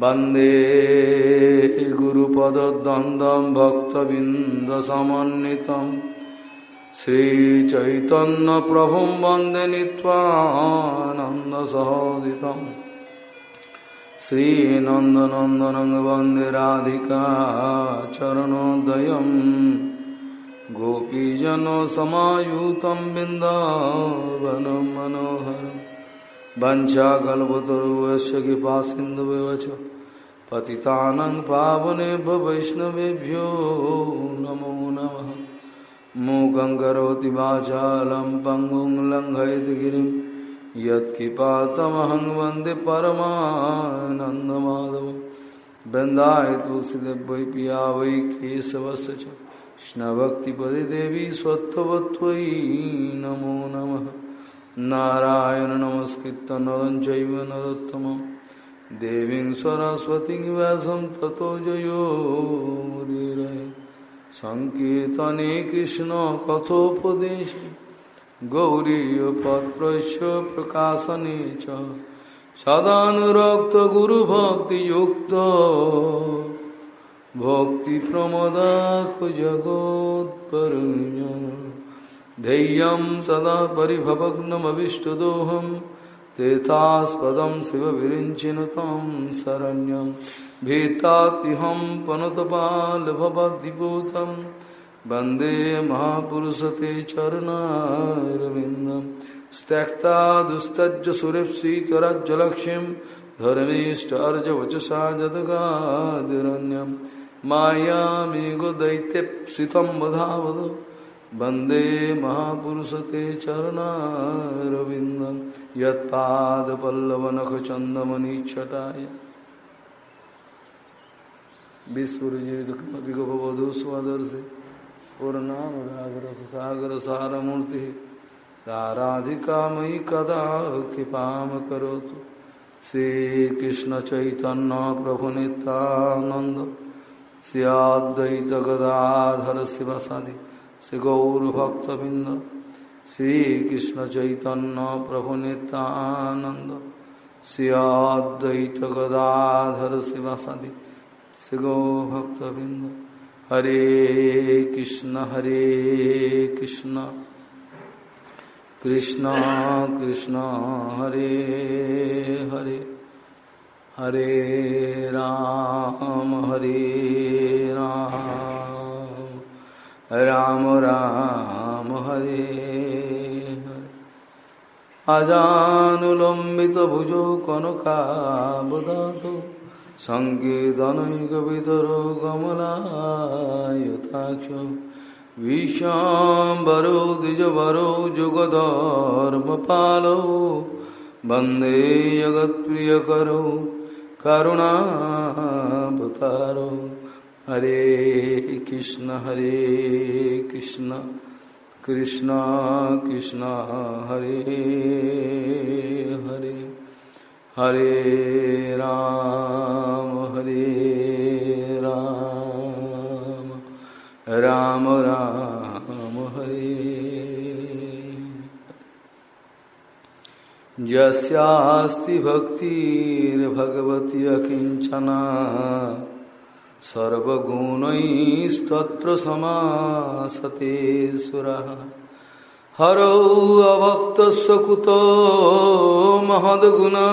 वन्दे गुरुपदद्वन्द्वं भक्तबिन्दसमन्वितं श्रीचैतन्यप्रभुं वन्दे नीत्वानन्दसहोदितं श्रीनन्दनन्दनं वन्दे राधिका चरणोदयम् गोपीजनसमायुतं बिन्दावनं मनोहरम् वञ्चाकल्पतरुवस्य कृपा सिन्धुव्यवच पतितानं पावनेभ्य वैष्णवेभ्यो नमो नमः। मूकं करोति वाचालं पङ्गुं लङ्घयति गिरिं। यत्कृपातमहं वंदे परमानन्दमाधवं। वृन्दाय तुलसीदेव पिया वै केशवस्य च। कृष्णभक्तिपदे देवी स्वत्वत्वयि नमो नमः। नारायण नमस्कृत नरं चैव नरोत्तमं देवी सरस्वती व्यासम तथो जो संकर्तने कृष्ण कथोपदेश गौरीपत्र प्रकाशने सदाक्त गुरुभक्ति भक्ति प्रमदाख जगोत्म धैर्य सदा पिभवग्नमीष्टदोहम तेथास्पदं शिवविरिञ्चिनुतं शरण्यं। भीतात्युहं पनुतपालभवद्दिपूतं वंदे महापुरुषते चरणारविन्दं। त्यक्ता दुस्तज्ज सुरेप्सीतरज्जलक्ष्मीं धर्मीष्टार्जवचसा जदगादिरण्यं मायामेघो दैत्यप्सितं वधावद वंदे महापुरुषते चरणारविन्दं यत्पादपल्लवनखचन्दमनिच्छटाय। विस्फुरिजितमपि गोपवधू स्वदर्शि पूर्णानुरागरससागरसारमूर्तिः साराधिका मयि कदा कृपां करोतु श्रीकृष्णचैतन्यप्रभुनितानन्द श्रीअद्वैतगदाधर शिवसादि श्री गौरभक्तबिंद श्रीकृष्ण चैतन्य प्रभु नित्यानंद श्रीअद्वैत गदाधर शिवासादि। श्री गौभक्तबिंद हरे कृष्ण हरे कृष्ण। कृष्ण कृष्ण, हरे हरे। हरे राम हरे राम। राम राम हरे हरे अजानुलम्बितभुजौ कनकाबदातु सङ्केतनैकवितरो कमलायताक्ष विश्वाम्बरो द्विजवरो जुगधर्मपालो वन्दे जगत्प्रियकरो करुणावतारो हरे कृष्ण हरे कृष्ण कृष्ण कृष्ण, हरे हरे हरे राम हरे राम राम राम, हरे। यस्यास्ति भक्तिर्भगवती अकिञ्चना सर्वगुणैस्तत्र समासते सुरः हरौ अभक्तस्य कुतो महद्गुणा।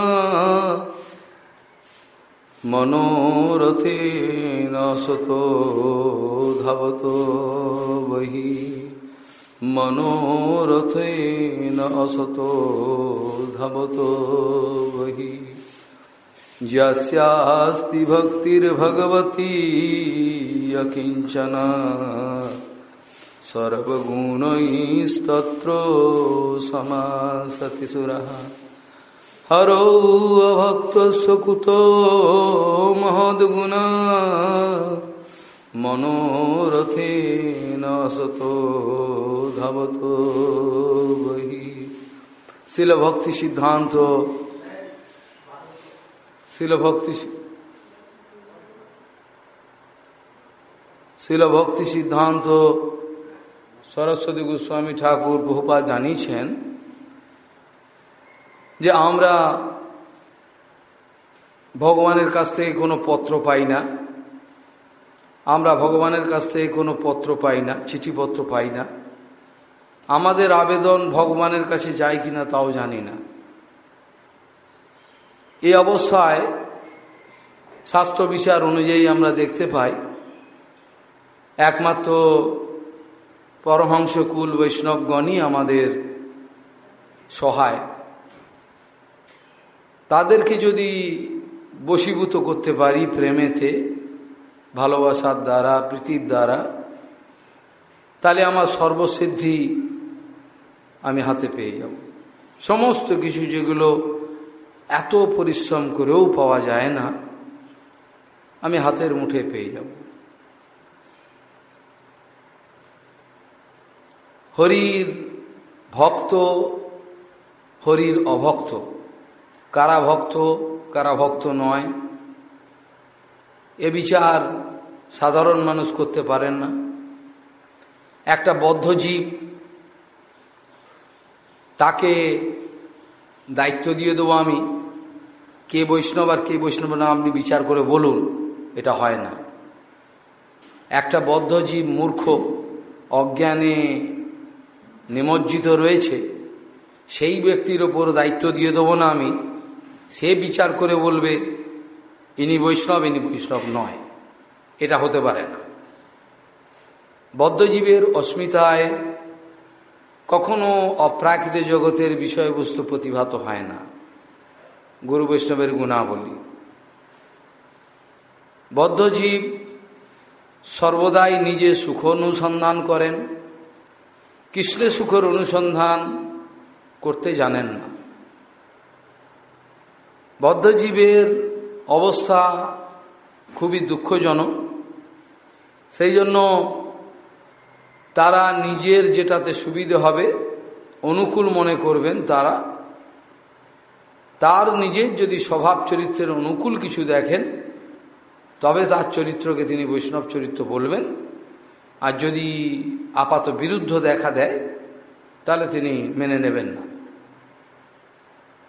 मनोरथेन सतो धवतो वहि मनोरथेन असतो धवतो वहि यस्यास्ति भक्तिर्भगवती यकिञ्चना सर्वगुणैस्तत्र समासति सुरः हरौ अभक्तस्य कुतो महद्गुणा मनोरथेन सतो धवतो वही शिल শিলভক্তি শিলভক্তি সিদ্ধান্ত সরস্বতী গোস্বামী ঠাকুর বহুপা জানিয়েছেন যে আমরা ভগবানের কাছ থেকে কোনো পত্র পাই না। আমরা ভগবানের কাছ থেকে কোনো পত্র পাই না, চিঠিপত্র পাই না। আমাদের আবেদন ভগবানের কাছে যায় কিনা তাও জানি না। এই অবস্থায় স্বাস্থ্য বিচার অনুযায়ী আমরা দেখতে পাই, একমাত্র পরমহংসকুল বৈষ্ণবগণই আমাদের সহায়। তাদেরকে যদি বশীভূত করতে পারি প্রেমেতে, ভালোবাসার দ্বারা, প্রীতির দ্বারা, তাহলে আমার সর্বসিদ্ধি আমি হাতে পেয়ে যাব। সমস্ত কিছু যেগুলো এত পরিশ্রম করেও পাওয়া যায় না, আমি হাতের মুঠে পেয়ে যাব। হরির ভক্ত, হরির অভক্ত। কারা ভক্ত কারা ভক্ত নয়, এ বিচার সাধারণ মানুষ করতে পারেন না। একটা বদ্ধজীব তাকে দায়িত্ব দিয়ে দেবো আমি। কে বৈষ্ণব আর কে বৈষ্ণব না আপনি বিচার করে বলুন, এটা হয় না। একটা বদ্ধজীব মূর্খ, অজ্ঞানে নিমজ্জিত রয়েছে, সেই ব্যক্তির ওপর দায়িত্ব দিয়ে দেবো না আমি। সে বিচার করে বলবে, ইনি বৈষ্ণব ইনি বৈষ্ণব নয়। এটা হতে পারে না। বদ্ধজীবের অস্মিতায় কখনো অপ্রাকৃত জগতের বিষয়বস্তু প্রতিভাত হয় না। গুরু বৈষ্ণবের গুণাবলী। বদ্ধজীব সর্বদাই নিজে সুখ অনুসন্ধান করেন কৃষ্ণের সুখের অনুসন্ধান করতে জানেন না। বদ্ধজীবের অবস্থা খুবই দুঃখজনক। সেই জন্য তারা নিজের যেটাতে সুবিধে হবে, অনুকূল মনে করবেন তারা তার নিজের যদি স্বভাব চরিত্রের অনুকূল কিছু দেখেন, তবে তার চরিত্রকে তিনি বৈষ্ণব চরিত্র বলবেন। আর যদি আপাত বিরুদ্ধ দেখা দেয়, তাহলে তিনি মেনে নেবেন না।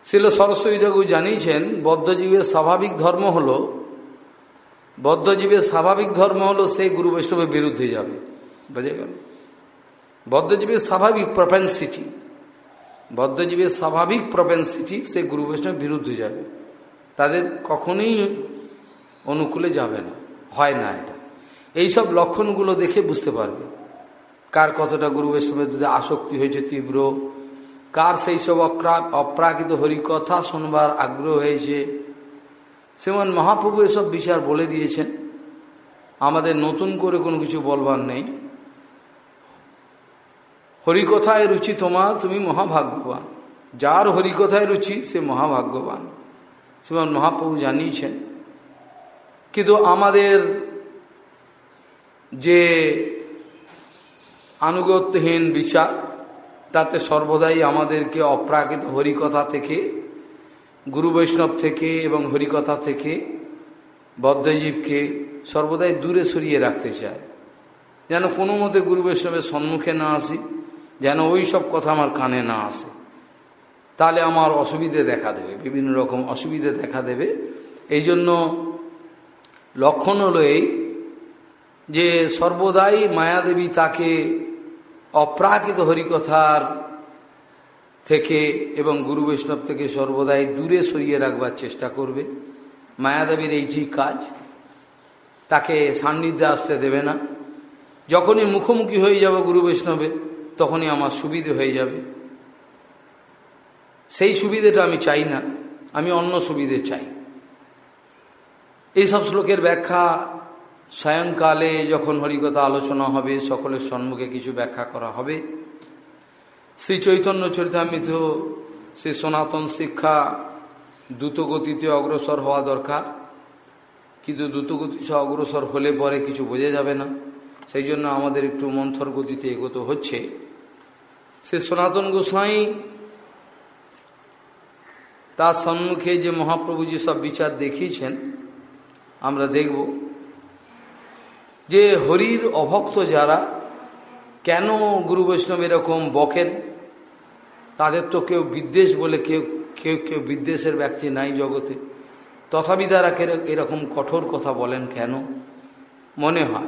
শিল সরস্বতী ঠাকুর জানিয়েছেন, বদ্ধজীবের স্বাভাবিক ধর্ম হল, বদ্ধজীবের স্বাভাবিক ধর্ম হলো সে গুরু বৈষ্ণবের বিরুদ্ধে যাবে। বুঝে গেল? বদ্ধজীবের স্বাভাবিক প্রপেন্সিটি বদ্ধজীবের স্বাভাবিক প্রপেন্সিটি সে গুরু বৈষ্ণবের বিরুদ্ধে যাবে। তাদের কখনোই অনুকূলে যাবে না। হয় না এটা। এইসব লক্ষণগুলো দেখে বুঝতে পারবে। কার কতটা গুরু বৈষ্ণবের যদি আসক্তি হয়েছে তীব্র, কার সেই সব অপ্রাকৃত হরিকথা শোনবার আগ্রহ হয়েছে। সেমন মহাপ্রভু এসব বিচার বলে দিয়েছেন। আমাদের নতুন করে কোনো কিছু বলবার নেই। হরিকথায় রুচি তোমার তুমি মহাভাগ্যবান। যার হরিকথায় রুচি, সে মহাভাগ্যবান। সেমন মহাপ্রভু জানিয়েছেন। কিন্তু আমাদের যে আনুগত্যহীন বিচার, তাতে সর্বদাই আমাদেরকে অপ্রাকৃত হরিকথা থেকে, গুরু বৈষ্ণব থেকে এবং হরিকথা থেকে, বদ্ধজীবকে সর্বদাই দূরে সরিয়ে রাখতে চায়। যেন কোনো মতে গুরু বৈষ্ণবের সম্মুখে না আসি। যেন ওই সব কথা আমার কানে না আসে। তাহলে আমার অসুবিধে দেখা দেবে, বিভিন্ন রকম অসুবিধে দেখা দেবে। এই জন্য লক্ষণ হলো এই যে সর্বদাই মায়াদেবী তাকে অপ্রাকৃত হরিকথার থেকে এবং গুরু বৈষ্ণব থেকে সর্বদাই দূরে সরিয়ে রাখবার চেষ্টা করবে। মায়াদেবীর এইটি কাজ, তাকে সান্নিধ্যে আসতে দেবে না। যখনই মুখোমুখি হয়ে যাবে গুরু বৈষ্ণবে তখনই আমার সুবিধে হয়ে যাবে। সেই সুবিধেটা আমি চাই না, আমি অন্য সুবিধে চাই। এইসব শ্লোকের ব্যাখ্যা সায়ংকালে যখন হরিকথা আলোচনা হবে, সকলের সম্মুখে কিছু ব্যাখ্যা করা হবে। শ্রী চৈতন্য চরিতামৃত, শ্রী সনাতন শিক্ষা দ্রুতগতিতে অগ্রসর হওয়া দরকার। কিন্তু দ্রুতগতিতে অগ্রসর হলে পরে কিছু বোঝা যাবে না। সেই জন্য আমাদের একটু মন্থর গতিতে এগোতে হচ্ছে। সে সনাতন গোস্বাই তার সম্মুখে যে মহাপ্রভু যে সব বিচার দেখিয়েছেন, আমরা দেখব যে হরির অভক্ত যারা, কেন গুরু বৈষ্ণব এরকম বকেন? তাদের তো কেউ বিদ্বেষ বলে কেউ কেউ কেউ বিদ্বেষের ব্যক্তি নাই জগতে। তথাপি তারা এরকম কঠোর কথা বলেন কেন? মনে হয়।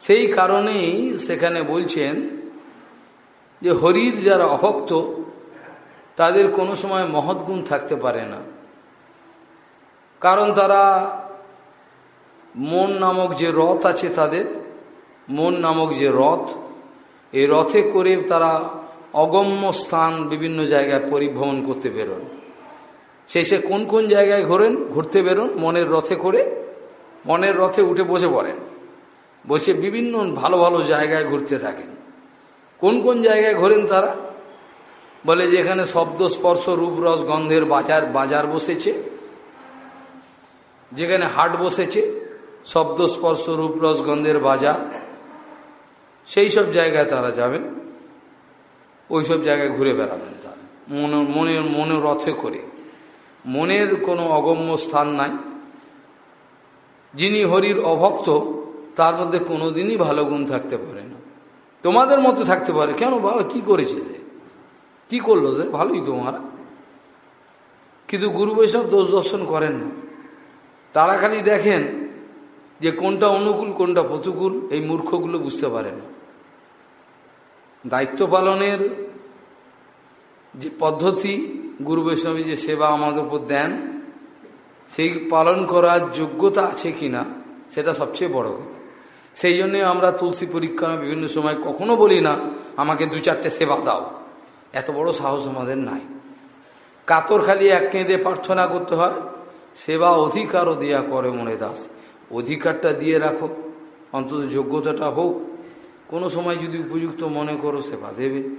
সেই কারণেই সেখানে বলছেন যে হরির যারা অভক্ত, তাদের কোনো সময় মহৎ গুণ থাকতে পারে না। কারণ তারা মন নামক যে রথ আছে তাদের, মন নামক যে রথ, এই রথে করে তারা অগম্য স্থান বিভিন্ন জায়গায় পরিভ্রমণ করতে বেরোন। সে কোন কোন জায়গায় ঘোরেন, ঘুরতে বেরোন, মনের রথে করে মনের রথে উঠে বসে পড়েন। বসে বিভিন্ন ভালো ভালো জায়গায় ঘুরতে থাকেন। কোন কোন জায়গায় ঘোরেন তারা? বলে যে এখানে শব্দ, স্পর্শ, রূপ, রস, গন্ধের বাজার বাজার বসেছে। যেখানে হাট বসেছে, শব্দ, স্পর্শ, রূপ, রস, গন্ধের বাজার, সেই সব জায়গায় তারা যাবেন। ওই সব জায়গায় ঘুরে বেড়াবেন তারা। মনে মনে মনে রথে করে। মনের কোনো অগম্য স্থান নাই। যিনি হরির অভক্ত, তার মধ্যে কোনোদিনই ভালো গুণ থাকতে পারে না। তোমাদের মতো থাকতে পারে। কেন ভালো কি করেছে সে? কি করল সে? ভালোই তোমারা কিন্তু গুরু বৈষ্ণব দোষ দর্শন করেন তারা খালি দেখেন যে কোনটা অনুকূল, কোনটা প্রতিকূল, এই মূর্খগুলো বুঝতে পারে না। দায়িত্ব পালনের যে পদ্ধতি গুরু বৈষ্ণবী যে সেবা আমাদের উপর দেন, সেই পালন করার যোগ্যতা আছে কিনা, সেটা সবচেয়ে বড় কথা। সেই জন্যে আমরা তুলসী পরীক্ষা বিভিন্ন সময় কখনো বলি না, আমাকে দু চারটে সেবা দাও। এত বড় সাহস আমাদের নাই। কাতর খালি এক কেঁদে প্রার্থনা করতে হয়, সেবা অধিকারও দেয়া করে মনে দাস। অধিকারটা দিয়ে রাখো, অন্তত যোগ্যতাটা হোক। কোনো সময় যদি উপযুক্ত মনে করো সেবা দেবে।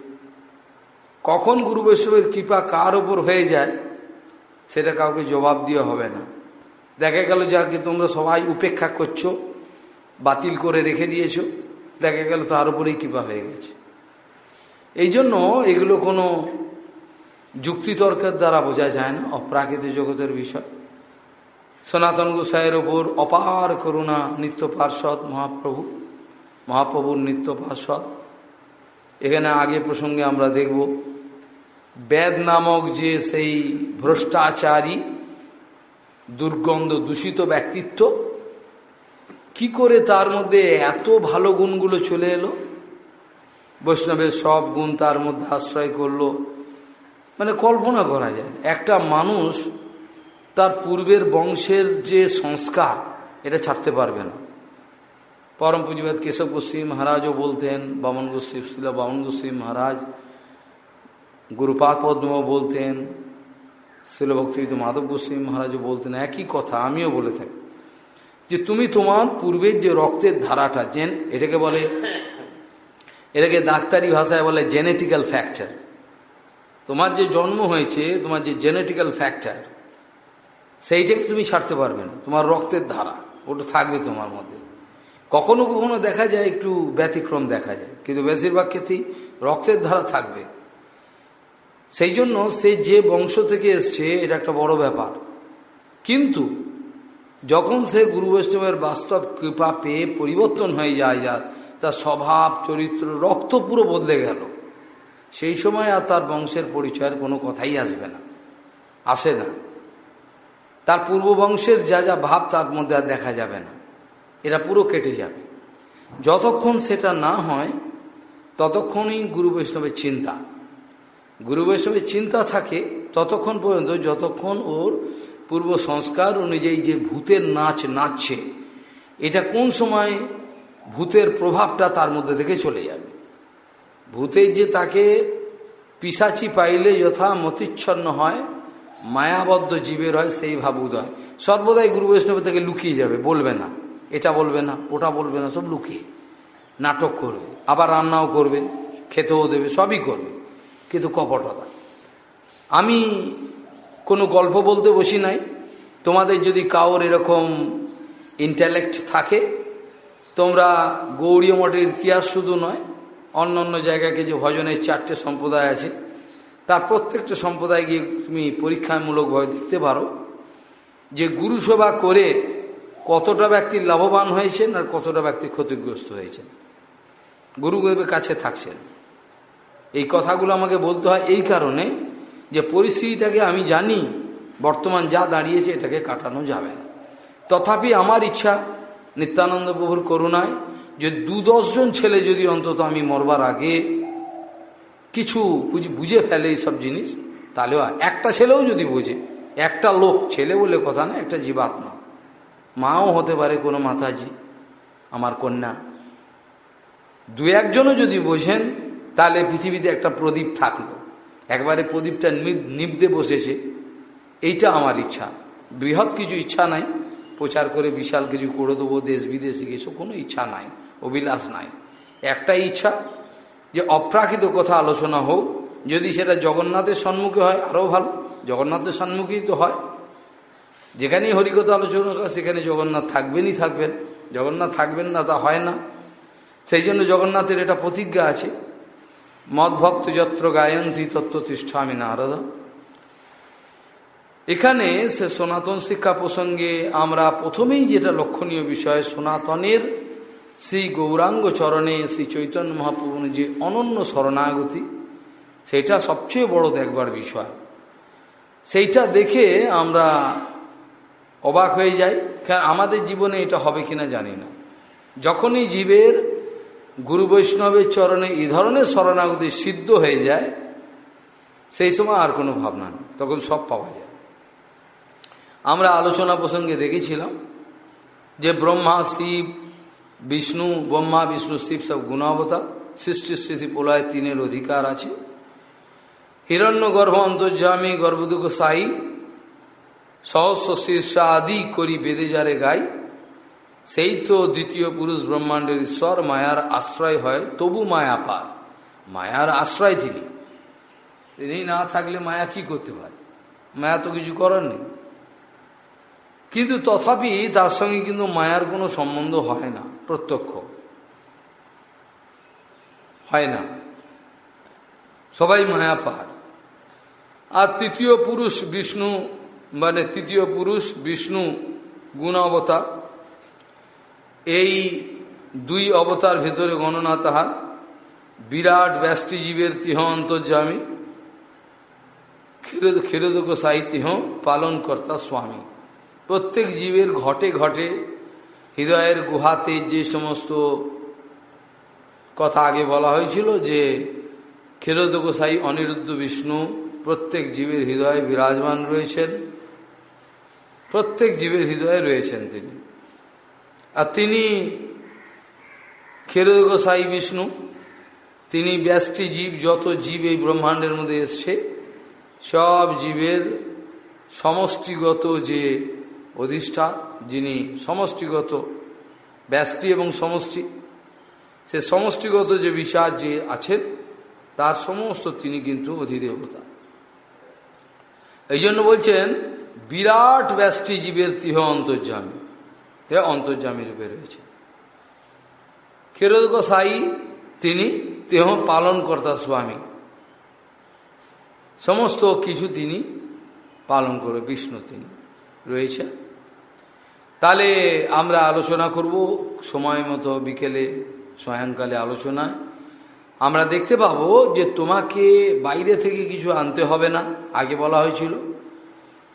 কখন গুরু বৈষ্ণবের কৃপা কার ওপর হয়ে যায়, সেটা কাউকে জবাব দিয়ে হবে না। দেখা গেল যাকে তোমরা সবাই উপেক্ষা করছ বাতিল করে রেখে দিয়েছ, দেখা গেল তার উপরেই কৃপা হয়ে গেছে। এই জন্য এগুলো কোনো যুক্তিতর্কের দ্বারা বোঝা যায় না অপ্রাকৃতিক জগতের বিষয়। সনাতন গোসাইয়ের ওপর অপার করুণা নিত্য পার্ষদ মহাপ্রভু, মহাপ্রভুর নিত্য পার্ষদ এখানে আগে প্রসঙ্গে আমরা দেখব, বেদ নামক যে সেই ভ্রষ্টাচারী, দুর্গন্ধ দূষিত ব্যক্তিত্ব কি করে তার মধ্যে এত ভালো গুণগুলো চলে এলো? বৈষ্ণবের সব গুণ তার মধ্যে আশ্রয় করল। মানে কল্পনা করা যায়, একটা মানুষ তার পূর্বের বংশের যে সংস্কার, এটা ছাড়তে পারবে না। পরম পুঁজিবাদ কেশব গোস্বী মহারাজও বলতেন, বামন গোস্বী শিল বামন গোস্বী মহারাজ, গুরুপাদ পদ্ম বলতেন শিলভক্তিবিদ মাধব গোস্বী মহারাজও বলতেন, একই কথা আমিও বলে থাকি। যে তুমি তোমার পূর্বের যে রক্তের ধারাটা জেন এটাকে বলে, এটাকে ডাক্তারি ভাষায় বলে জেনেটিক্যাল ফ্যাক্টর তোমার যে জন্ম হয়েছে, তোমার যে জেনেটিক্যাল ফ্যাক্টর সেইটাকে তুমি ছাড়তে পারবে না। তোমার রক্তের ধারা, ওটা থাকবে তোমার মধ্যে। কখনো কখনো দেখা যায়, একটু ব্যতিক্রম দেখা যায়। কিন্তু বেশিরভাগ ক্ষেত্রেই রক্তের ধারা থাকবে। সেই জন্য সে যে বংশ থেকে এসছে, এটা একটা বড় ব্যাপার। কিন্তু যখন সে গুরু বৈষ্ণবের বাস্তব কৃপা পেয়ে পরিবর্তন হয়ে যায়, যা তার স্বভাব, চরিত্র, রক্ত পুরো বদলে গেল। সেই সময় আর তার বংশের পরিচয়ের কোনো কথাই আসবে না, আসে না। তার পূর্ব বংশের যা যা ভাব তার মধ্যে আর দেখা যাবে না, এরা পুরো কেটে যাবে। যতক্ষণ সেটা না হয়, ততক্ষণই গুরু বৈষ্ণবের চিন্তা। গুরু বৈষ্ণবের চিন্তা থাকে ততক্ষণ পর্যন্ত, যতক্ষণ ওর পূর্ব সংস্কার অনুযায়ী যে ভূতের নাচ নাচছে, এটা কোন সময় ভূতের প্রভাবটা তার মধ্যে থেকে চলে যাবে? ভূতের যে তাকে পিসাচি পাইলে যথা মতিচ্ছন্ন হয়, মায়াবদ্ধ জীবের হয়, সেই ভাব উদয় সর্বদাই গুরু বৈষ্ণব থেকে লুকিয়ে যাবে, বলবে না। এটা বলবে না, ওটা বলবে না, সব লুকিয়ে। নাটক করবে, আবার রান্নাও করবে, খেতেও দেবে, সবই করবে। কিন্তু কপটতা। আমি কোনো গল্প বলতে বসি নাই। তোমাদের যদি কাউর এরকম ইন্টালেক্ট থাকে, তোমরা গৌরী মঠের ইতিহাস শুধু নয়, অন্য অন্য জায়গায় যে ভজনের চারটে সম্প্রদায় আছে, তার প্রত্যেকটা সম্প্রদায় গিয়ে তুমি পরীক্ষামূলকভাবে দেখতে পারো যে গুরু সেবা করে কতটা ব্যক্তি লাভবান হয়েছেন আর কতটা ব্যক্তি ক্ষতিগ্রস্ত হয়েছেন। গুরুদেবের কাছে থাকছেন। এই কথাগুলো আমাকে বলতে হয় এই কারণে যে পরিস্থিতিটাকে আমি জানি, বর্তমান যা দাঁড়িয়েছে এটাকে কাটানো যাবে না। তথাপি আমার ইচ্ছা, নিত্যানন্দ প্রভুর করুণায়, যে দু দশজন ছেলে যদি অন্তত আমি মরবার আগে কিছু বুঝে ফেলে এইসব জিনিস তাহলেও একটা ছেলেও যদি বুঝে, একটা লোক, ছেলে বলে কথা না, একটা জীবাত্মা। মাও হতে পারে কোনো মাতাজি, আমার কন্যা। দু একজনও যদি বোঝেন, তাহলে পৃথিবীতে একটা প্রদীপ থাকল। একবারে প্রদীপটা নিবদে বসেছে। এইটা আমার ইচ্ছা। বৃহৎ কিছু ইচ্ছা নাই। প্রচার করে বিশাল কিছু করে দেবো, দেশ বিদেশে কিছু, কোনো ইচ্ছা নাই, অভিলাষ নাই। একটাই ইচ্ছা যে অপ্রাকৃত কথা আলোচনা হোক। যদি সেটা জগন্নাথের সম্মুখে হয়, আরও ভালো। জগন্নাথের সম্মুখেই তো হয়। যেখানেই হরিকথা আলোচনা করে সেখানে জগন্নাথ থাকবেনই থাকবেন। জগন্নাথ থাকবেন না তা হয় না। সেই জন্য জগন্নাথের এটা প্রতিজ্ঞা আছে। মদভক্ত যত্র গায়ন্তী তত্ত্ব তিষ্ঠামী নারদ। এখানে সে সনাতন শিক্ষা প্রসঙ্গে আমরা প্রথমেই যেটা লক্ষণীয় বিষয়, সনাতনের শ্রী গৌরাঙ্গ চরণে শ্রী চৈতন্য মহাপ্রভুর যে অনন্য শরণাগতি সেটা সবচেয়ে বড় দেখবার বিষয়। সেইটা দেখে আমরা অবাক হয়ে যাই আমাদের জীবনে এটা হবে কিনা জানি না। যখনই জীবের গুরু বৈষ্ণবের চরণে এই ধরনের শরণাগতি সিদ্ধ হয়ে যায়, সেই সময় আর কোনো ভাবনা নেই, তখন সব পাওয়া যায়। আমরা আলোচনা প্রসঙ্গে দেখেছিলাম যে ব্রহ্মা, শিব, বিষ্ণু, ব্রহ্মা, বিষ্ণু, শিব সব গুণাবতা সৃষ্টি, স্থিতি, প্রলয় তিনের অধিকার আছে। হিরণ্য গর্ভ অন্তর্জামী গর্ভদুঃখ, সাই, সহস্র শীর্ষা আদি করি বেদে যারে গাই। সেই তো দ্বিতীয় পুরুষ ব্রহ্মাণ্ডের ঈশ্বর, মায়ার আশ্রয় হয়, তবু মায়া পার। মায়ার আশ্রয় তিনি। তিনি না থাকলে মায়া কি করতে পারে? মায়া তো কিছু করার নেই। কিন্তু তথাপি তার সঙ্গে কিন্তু মায়ার কোনো সম্বন্ধ হয় না, প্রত্যক্ষ। হয় না। সবাই মায়া পার। আর তৃতীয় পুরুষ বিষ্ণু মানে তৃতীয় পুরুষ বিষ্ণু গুণ অবতার এই দুই অবতার ভেতরে গণনা তাহার। বিরাট ব্যষ্টি জীবের তিহ অন্তর্জামী ক্ষীরোদক সাহিত্য পালন কর্তা স্বামী। প্রত্যেক জীবের ঘটে ঘটে হৃদয়ের গুহাতে যে সমস্ত কথা আগে বলা হয়েছিল যে ক্ষীরোদকসাই অনিরুদ্ধ বিষ্ণু প্রত্যেক জীবের হৃদয়ে বিরাজমান রয়েছেন। প্রত্যেক জীবের হৃদয়ে রয়েছেন তিনি। আর তিনি ক্ষীরোদকসাই বিষ্ণু, তিনি ব্যষ্টি জীব, যত জীব এই ব্রহ্মাণ্ডের মধ্যে এসছে, সব জীবের সমষ্টিগত যে অধিষ্ঠা, যিনি সমষ্টিগত ব্যষ্টি এবং সমষ্টি, সে সমষ্টিগত যে বিচার যে আছেন, তার সমস্ত তিনি কিন্তু অধিদেবতা। এই জন্য বলছেন, বিরাট ব্যষ্টি জীবের তিহ অন্তর্জামী অন্তর্জামী রূপে রয়েছে। ক্ষীরোদ সাই তিনি তেহ পালন কর্তা স্বামী। সমস্ত কিছু তিনি পালন করে বিষ্ণু তিনি রয়েছে তাহলে আমরা আলোচনা করব সময় মতো বিকেলে, সায়ংকালে আলোচনায়। আমরা দেখতে পাবো যে তোমাকে বাইরে থেকে কিছু আনতে হবে না, আগে বলা হয়েছিল।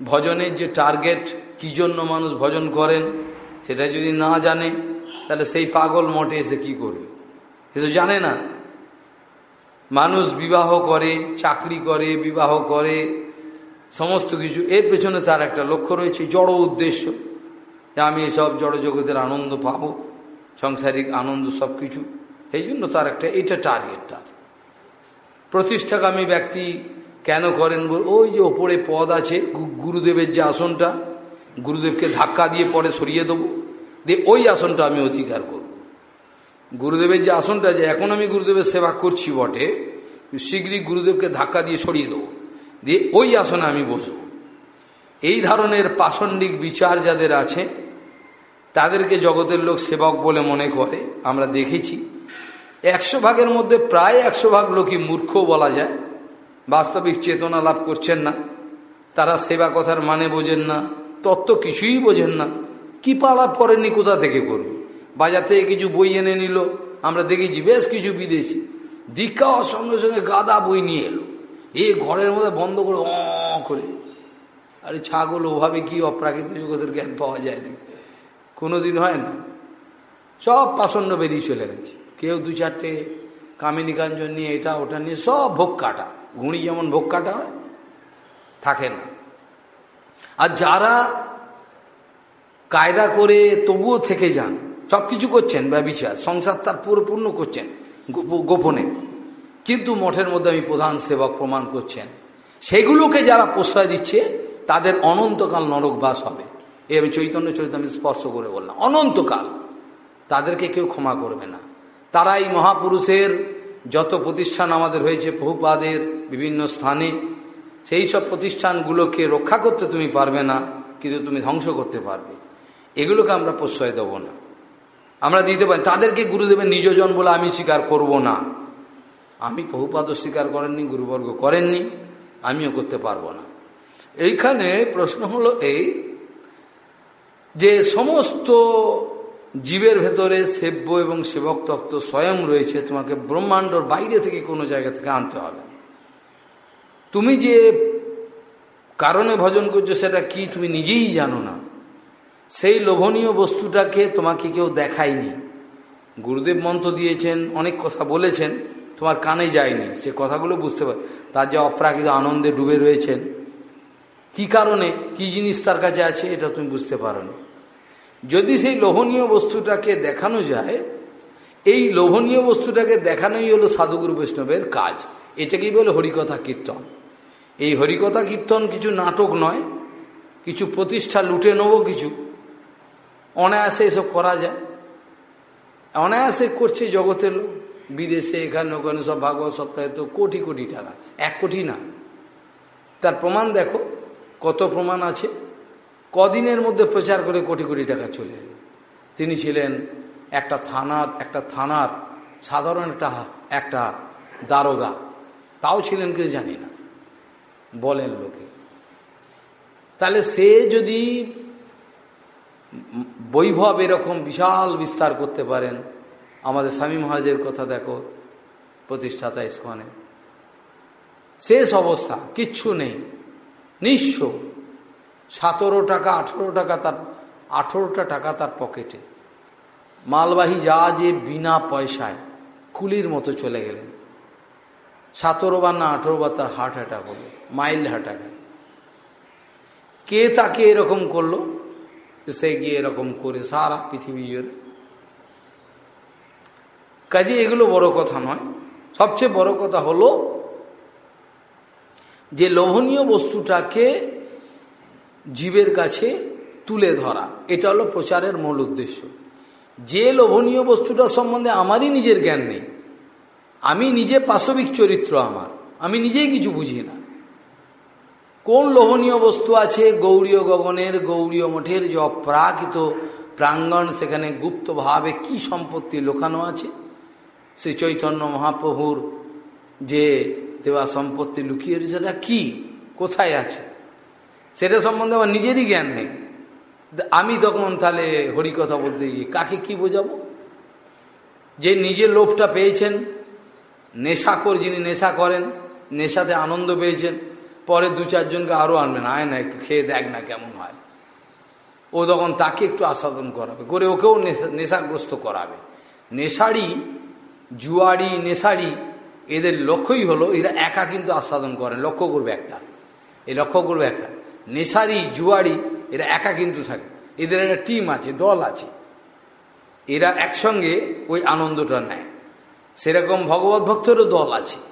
ভজনের যে টার্গেট কী জন্য মানুষ ভজন করেন সেটা যদি না জানে, তাহলে সেই পাগল মঠে এসে কি করবে? সে তো জানে না। মানুষ বিবাহ করে, চাকরি করে, বিবাহ করে, সমস্ত কিছু। এর পেছনে তার একটা লক্ষ্য রয়েছে, জড় উদ্দেশ্য। যে আমি এসব জড় জগতের আনন্দ পাব, সাংসারিক আনন্দ সব কিছু এই জন্য তার একটা, এটা টার্গেট তার। প্রতিষ্ঠাকামী ব্যক্তি কেন করেন ওই যে ওপরে পদ আছে গুরুদেবের যে আসনটা, গুরুদেবকে ধাক্কা দিয়ে পরে সরিয়ে দেবো। দিয়ে ওই আসনটা আমি অধিকার করব। গুরুদেবের যে আসনটা যে এখন আমি গুরুদেবের সেবা করছি বটে, শীঘ্রই গুরুদেবকে ধাক্কা দিয়ে সরিয়ে দেবো। দিয়ে ওই আসনে আমি বসব। এই ধরনের পাষণ্ডিক বিচার যাদের আছে, তাদেরকে জগতের লোক সেবক বলে মনে করে, আমরা দেখেছি। একশো ভাগের মধ্যে প্রায় একশো ভাগ লোকই মূর্খ বলা যায়। বাস্তবিক চেতনা লাভ করছেন না। তারা সেবা কথার মানে বোঝেন না, তত্ত্ব কিছুই বোঝেন না। কি পালাপ করেননি কোথা থেকে করবে? বাজার থেকে কিছু বই এনে নিল, আমরা দেখেছি বেশ কিছু বিদেশি। দীক্ষা সঙ্গে সঙ্গে গাদা বই নিয়ে এলো। এ ঘরের মধ্যে বন্ধ করে অ করে। আরে ছাগল, ওভাবে কি অপ্রাকৃতিক জগতের জ্ঞান পাওয়া যায় না কোনোদিন হয় না। সব পাষণ্ড বেরিয়ে চলে গেছে। কেউ দু চারটে কামিনী কাঞ্জন নিয়ে এটা, ওটা নিয়ে সব ভোগ কাটা। ঘুড়ি যেমন ভোগ কাটা হয়, থাকে না। আর যারা কায়দা করে তবুও থেকে যান। সব কিছু করছেন ব্যবচার। সংসার তার পুরোপূর্ণ করছেন গোপনে। কিন্তু মঠের মধ্যে আমি প্রধান সেবক প্রমাণ করছেন। সেগুলোকে যারা প্রশ্রয় দিচ্ছে, তাদের অনন্তকাল নরকবাস হবে। এ আমি চৈতন্য চরিত আমি স্পর্শ করে বললাম। অনন্তকাল। তাদেরকে কেউ ক্ষমা করবে না। তারা এই মহাপুরুষের যত প্রতিষ্ঠান আমাদের হয়েছে, বহুপাদের বিভিন্ন স্থানে, সেই সব প্রতিষ্ঠানগুলোকে রক্ষা করতে তুমি পারবে না, কিন্তু তুমি ধ্বংস করতে পারবে। এগুলোকে আমরা প্রশ্রয় দেব না। আমরা দিতে পারি। তাদেরকে গুরুদেবের নিজজন বলে আমি স্বীকার করব না। আমি বহুপাদ স্বীকার করেননি, গুরুবর্গ করেননি, আমিও করতে পারব না। এইখানে প্রশ্ন হলো এই যে সমস্ত জীবের ভেতরে সেব্য এবং সেবক তত্ত্ব স্বয়ং রয়েছে, তোমাকে ব্রহ্মাণ্ডর বাইরে থেকে কোনো জায়গা থেকে আনতে হবে। তুমি যে কারণে ভজন করছ সেটা কি তুমি নিজেই জানো না? সেই লোভনীয় বস্তুটাকে তোমাকে কেউ দেখায়নি। গুরুদেব মন্ত্র দিয়েছেন, অনেক কথা বলেছেন, তোমার কানে যায়নি। সে কথাগুলো বুঝতে পার তার যে অপ্রাকৃত আনন্দে ডুবে রয়েছেন। কি কারণে, কি জিনিস তার কাছে আছে, এটা তুমি বুঝতে পারো যদি সেই লোভনীয় বস্তুটাকে দেখানো যায়, এই লোভনীয় বস্তুটাকে দেখানোই হলো সাধুগুরু বৈষ্ণবের কাজ। এটাকেই বলে হরিকথা কীর্তন। এই হরিকথা কীর্তন কিছু নাটক নয়, কিছু প্রতিষ্ঠা লুটে নেব কিছু। অনায়াসে এসব করা যায়। অনায়াসে করছে জগতের লোক। বিদেশে, এখানে, ওখানে সব ভাগবত সপ্তাহে তো কোটি কোটি টাকা। এক কোটি না। তার প্রমাণ দেখো, কত প্রমাণ আছে। কদিনের মধ্যে প্রচার করে কোটি কোটি টাকা চলে তিনি ছিলেন একটা থানার একটা থানার, সাধারণ একটা একটা দারোগা। তাও ছিলেন কে জানি না। বলেন লোকে। তাহলে সে যদি বৈভব এরকম বিশাল বিস্তার করতে পারেন। আমাদের স্বামী মহারাজের কথা দেখো, প্রতিষ্ঠাতা ইস্কনে। শেষ অবস্থা, কিচ্ছু নেই। নিঃস্ব। সতেরো টাকা, আঠেরো টাকা তার, আঠেরোটা টাকা তার পকেটে। মালবাহী যা যে বিনা পয়সায় কুলির মতো চলে গেলেন। সতেরো বার না আঠেরো বার তার হার্ট অ্যাটাক হলো মাইল্ড হার্ট অ্যাটাক কে তাকে এরকম করল? সে গিয়ে এরকম করে সারা পৃথিবী জোরে কাজে এগুলো বড় কথা নয় সবচেয়ে বড় কথা হলো যে লোভনীয় বস্তুটাকে জীবের কাছে তুলে ধরা এটা হলো প্রচারের মূল উদ্দেশ্য যে লোভনীয় বস্তুটা সম্বন্ধে আমারই নিজের জ্ঞান নেই আমি নিজে পাশবিক চরিত্র আমার আমি নিজেই কিছু বুঝি না কোন লোভনীয় বস্তু আছে? গৌরীয় গগনের, গৌরীয় মঠের যে অপ্রাকৃত প্রাঙ্গণ, সেখানে গুপ্তভাবে কি সম্পত্তি লোকানো আছে? শ্রী চৈতন্য মহাপ্রভুর যে দেওয়া সম্পত্তি লুকিয়ে রয়েছে, সেটা কি? কোথায় আছে? সেটা সম্বন্ধে আমার নিজেরই জ্ঞান নেই। আমি তখন তাহলে হরিকথা বলতে গিয়ে কাকে কি বোঝাবো? যে নিজের লোভটা পেয়েছেন নেশাকর যিনি নেশা করেন, নেশাতে আনন্দ পেয়েছেন পরে দু চারজনকে আরও আনবেন। আয় না, একটু খেয়ে দেখ না কেমন হয়। ও তখন তাকে একটু আস্বাদন করাবে, করে ওকেও নেশাগ্রস্ত করাবে। নেশারি জুয়ারি নেশারি এদের লক্ষ্যই হলো এরা একা কিন্তু আস্বাদন করেন লক্ষ্য করবে একটা। এই লক্ষ্য করবে একটা। নেশারি জুয়ারি এরা একা কিন্তু থাকে। এদের একটা টিম আছে, দল আছে। এরা একসঙ্গে ওই আনন্দটা নেয়। সেরকম ভগবত ভক্তেরও দল আছে।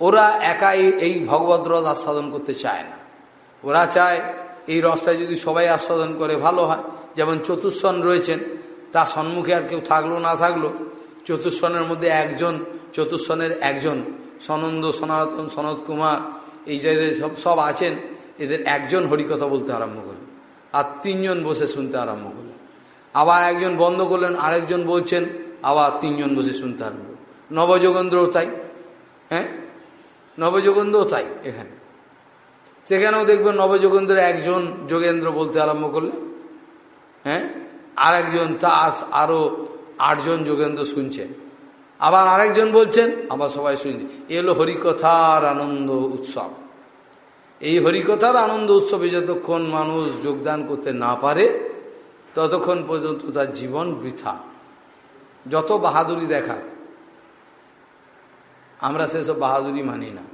ওরা একাই এই ভগবত রস আস্বাদন করতে চায় না। ওরা চায় এই রসটা যদি সবাই আস্বাদন করে, ভালো হয়। যেমন চতুর্সন রয়েছেন তার সম্মুখে আর কেউ থাকল, না থাকল চতুর্সনের মধ্যে একজন চতুর্সনের একজন, সনন্দ, সনাতন, সনত কুমার, এই জায়গায় সব সব আছেন, এদের একজন হরিকথা বলতে আরম্ভ করল আর তিনজন বসে শুনতে আরম্ভ করল আবার একজন বন্ধ করলেন, আরেকজন বলছেন, আবার তিনজন বসে শুনতে আরম্ভ নবযোগেন্দ্রও তাই হ্যাঁ? নবযোগেন্দ্রও তাই এখানে। সেখানেও দেখবেন নবযোগেন্দ্র একজন যোগেন্দ্র বলতে আরম্ভ করলে হ্যাঁ? আর একজন তা আরও আটজন যোগেন্দ্র শুনছেন। আবার আরেকজন বলছেন আবার সবাই শুনছে এ হলো হরিকথার আনন্দ উৎসব। এই হরিকথার আনন্দ উৎসবে যতক্ষণ মানুষ যোগদান করতে না পারে, ততক্ষণ পর্যন্ত তার জীবন বৃথা। যত বাহাদুরি দেখায় আমরা সেসব বাহাদুরি মানি না।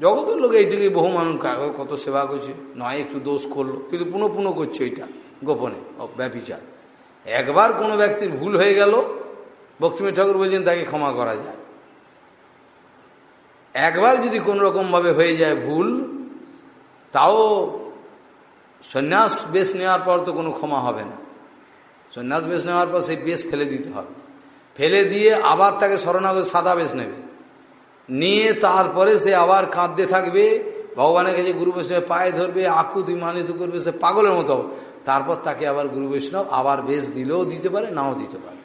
জগতের লোক এইটুকু বহু মানুষ কত সেবা করছে, নয়, একটু দোষ করল, কিন্তু পুনঃ পুনঃ করছে ওইটা গোপনে ব্যাপিচার একবার কোনো ব্যক্তির ভুল হয়ে গেল ভক্তিমী ঠাকুর বলছেন তাকে ক্ষমা করা যায়। একবার যদি কোনো রকমভাবে হয়ে যায় ভুল, তাও সন্ন্যাস বেশ নেওয়ার পর তো কোনো ক্ষমা হবে না। সন্ন্যাস বেশ নেওয়ার পর সেই বেশ ফেলে দিতে হবে। ফেলে দিয়ে আবার তাকে শরণাগত সাদা বেশ নেবে। নিয়ে তারপরে সে আবার কাঁদতে থাকবে, ভগবানের কাছে গুরু বৈষ্ণবের পায়ে ধরবে, আকুতি মানিত করবে, সে পাগলের মতো তারপর তাকে আবার গুরু বৈষ্ণব আবার বেশ দিলেও দিতে পারে, নাও দিতে পারে।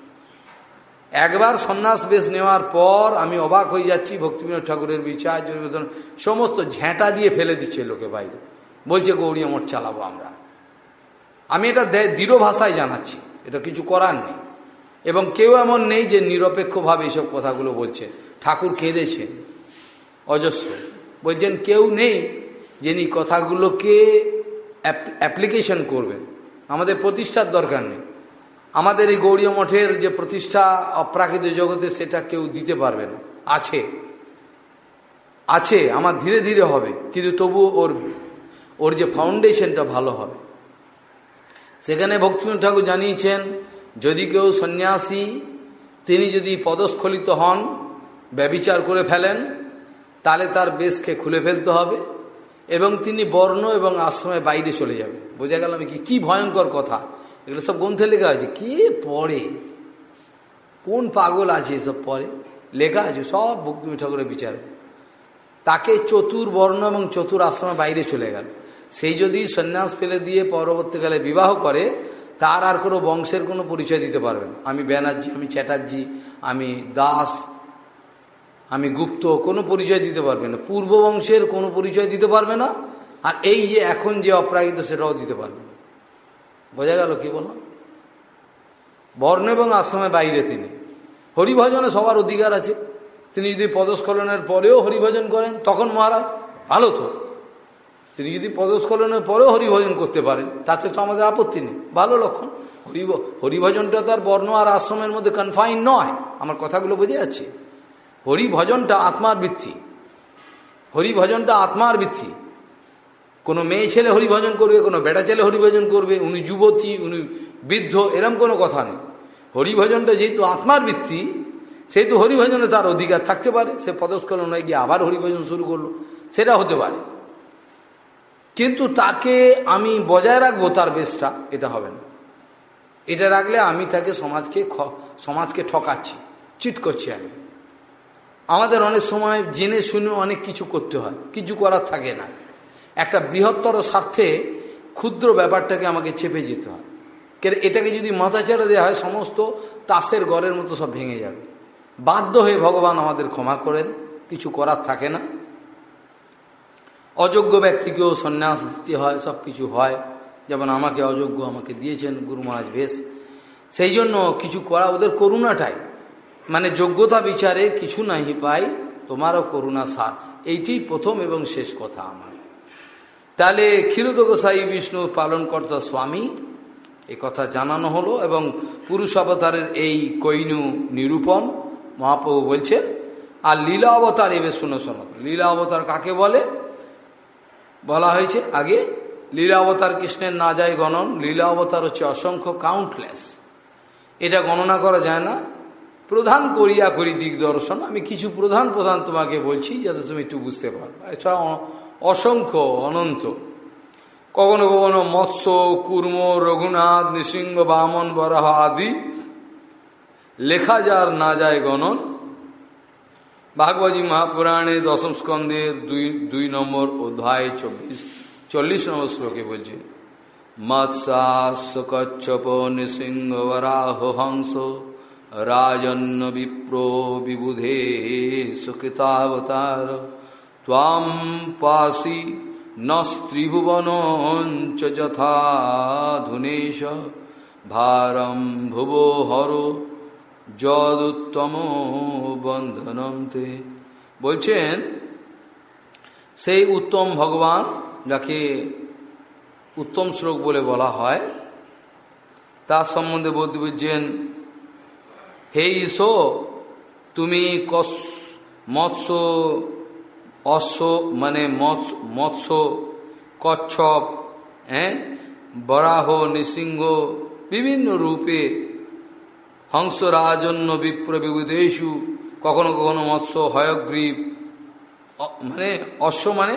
একবার সন্ন্যাস বেশ নেওয়ার পর আমি অবাক হয়ে যাচ্ছি, ভক্তিবিনোদ ঠাকুরের বিচার সমস্ত ঝেঁটা দিয়ে ফেলে দিচ্ছে লোকে বাইরে। বলছে, গৌরী মঠ চালাবো আমরা। আমি এটা দৃঢ় ভাষায় জানাচ্ছি, এটা কিছু করার নেই। এবং কেউ এমন নেই যে নিরপেক্ষভাবে এইসব কথাগুলো বলছে। ঠাকুর কেঁদেছেন অজস্র। বলছেন, কেউ নেই যিনি কথাগুলোকে অ্যাপ্লিকেশন করবেন। আমাদের প্রতিষ্ঠার দরকার নেই। আমাদের এই গৌরী মঠের যে প্রতিষ্ঠা অপ্রাকৃত জগতে সেটা কেউ দিতে পারবে না। আছে। আছে, আমার ধীরে ধীরে হবে, কিন্তু তবু ওর ওর যে ফাউন্ডেশনটা ভালো হবে। সেখানে ভক্তিমন ঠাকুর জানিয়েছেন যদি কেউ সন্ন্যাসী, তিনি যদি পদস্খলিত হন, ব্যবিচার করে ফেলেন, তাহলে তার বেশকে খুলে ফেলতে হবে এবং তিনি বর্ণ এবং আশ্রমের বাইরে চলে যাবে বোঝা গেল আমি কি কি ভয়ঙ্কর কথা। এগুলো সব গ্রন্থে লেখা আছে। কে পড়ে? কোন পাগল আছে এসব পরে লেখা আছে, সব ভক্তি ঠাকুরের বিচারে। তাকে চতুর বর্ণ এবং চতুর আশ্রমের বাইরে চলে গেল। সেই যদি সন্ন্যাস ফেলে দিয়ে পরবর্তীকালে বিবাহ করে তার আর কোনো বংশের কোনো পরিচয় দিতে পারবেন আমি ব্যানার্জি, আমি চ্যাটার্জি, আমি দাস, আমি গুপ্ত, কোনো পরিচয় দিতে পারবে না। পূর্ব বংশের কোনো পরিচয় দিতে পারবে না, আর এই যে এখন যে অপ্রাকৃত সেটাও দিতে পারবে না। বোঝা গেল কি বললাম বর্ণ এবং আশ্রমের বাইরে তিনি। হরিভজনে সবার অধিকার আছে। তিনি যদি পদস্খলনের পরেও হরিভজন করেন, তখন মহারাজ ভালো তো। তিনি যদি পদস্খলনের পরেও হরিভজন করতে পারেন, তাতে তো আমাদের আপত্তি নেই। ভালো লক্ষণ। হরি হরিভজনটা তার বর্ণ আর আশ্রমের মধ্যে কনফাইন নয়। আমার কথাগুলো বুঝে যাচ্ছে। হরিভজনটা আত্মার বৃত্তি। হরিভজনটা আত্মার বৃত্তি। কোনো মেয়ে ছেলে হরিভজন করবে, কোনো বেটা ছেলে হরিভজন করবে, উনি যুবতী, উনি বৃদ্ধ, এরম কোনো কথা নেই। হরিভজনটা যেহেতু আত্মার বৃত্তি, সেহেতু হরিভজনে তার অধিকার থাকতে পারে। সে পদস্খলনায় গিয়ে আবার হরিভজন শুরু করল। সেটা হতে পারে। কিন্তু তাকে আমি বজায় রাখব তার বেশটা, এটা হবে না। এটা রাখলে আমি তাকে সমাজকে সমাজকে ঠকাচ্ছি, চিট করছি আমি। আমাদের অনেক সময় জেনে শুনে অনেক কিছু করতে হয়, কিছু করার থাকে না। একটা বৃহত্তর স্বার্থে ক্ষুদ্র ব্যাপারটাকে আমাকে চেপে যেতে হয়। কেন এটাকে যদি মাথা ছেড়ে দেওয়া হয়, সমস্ত তাসের গড়ের মতো সব ভেঙে যাবে। বাধ্য হয়ে ভগবান আমাদের ক্ষমা করেন, কিছু করার থাকে না। অযোগ্য ব্যক্তিকেও সন্ন্যাস দিতে হয় সব কিছু হয়। যেমন আমাকে অযোগ্য আমাকে দিয়েছেন গুরু মহারাজ বেশ। সেই জন্য কিছু করা ওদের করুণাটাই। মানে যোগ্যতা বিচারে কিছু নাহি পাই, তোমারও করুণা সার। এইটি প্রথম এবং শেষ কথা আমার। তাহলে ক্ষীরদ গোসাই বিষ্ণু পালনকর্তা স্বামী, এ কথা জানানো হলো এবং পুরুষ অবতারের এই কৈনু নিরূপম মহাপ্রভু বলছেন, আর লীলা অবতার এবে শুনো শোনো। লীলা অবতার কাকে বলে? বলা হয়েছে, আগে লীলা অবতার কৃষ্ণের না যায় গণন লীলা অবতার হচ্ছে অসংখ্য কাউন্টলেস এটা গণনা করা যায় না। প্রধান করিয়া করি দিক দর্শন, আমি কিছু প্রধান প্রধান তোমাকে বলছি যাতে তুমি একটু বুঝতে পারো। এছাড়া অসংখ্য অনন্ত। কখনো কখনো মৎস্য, কুর্ম, রঘুনাথ, নৃসিংহ, বামন, বরাহ আদি লেখা যার না যায় গণন ভাগবতী মহাপুরাণে দশম স্কন্ধের দুই দুই নম্বর অধ্যায় চব্বিশ, চল্লিশ নম্বর শ্লোকে বলছে মৎস্যাস কচ্ছপ নৃসিংহ বরাহ হংস রাজন্য বিপ্র বিবুধে সুকৃতাবতার তাম পাশি নস্ত্রিভুবনঞ্চ যথাধুনেশ ভারম ভুবো হর যদুত্তম বন্ধনন্তে বলছেন, সেই উত্তম ভগবান, যাকে উত্তম শ্লোক বলে বলা হয়, তার সম্বন্ধে বলতে বুঝছেন হে ইসো তুমি কস মৎস্য অশ্ব মানে মৎস্য কচ্ছপ হ্যাঁ বরাহ, নৃসিংহ, বিভিন্ন রূপে হংস রাজন্য বিপ্র বিবুদেশু কখনো কখনো মৎস্য হয়গ্রীব। মানে অশ্ব মানে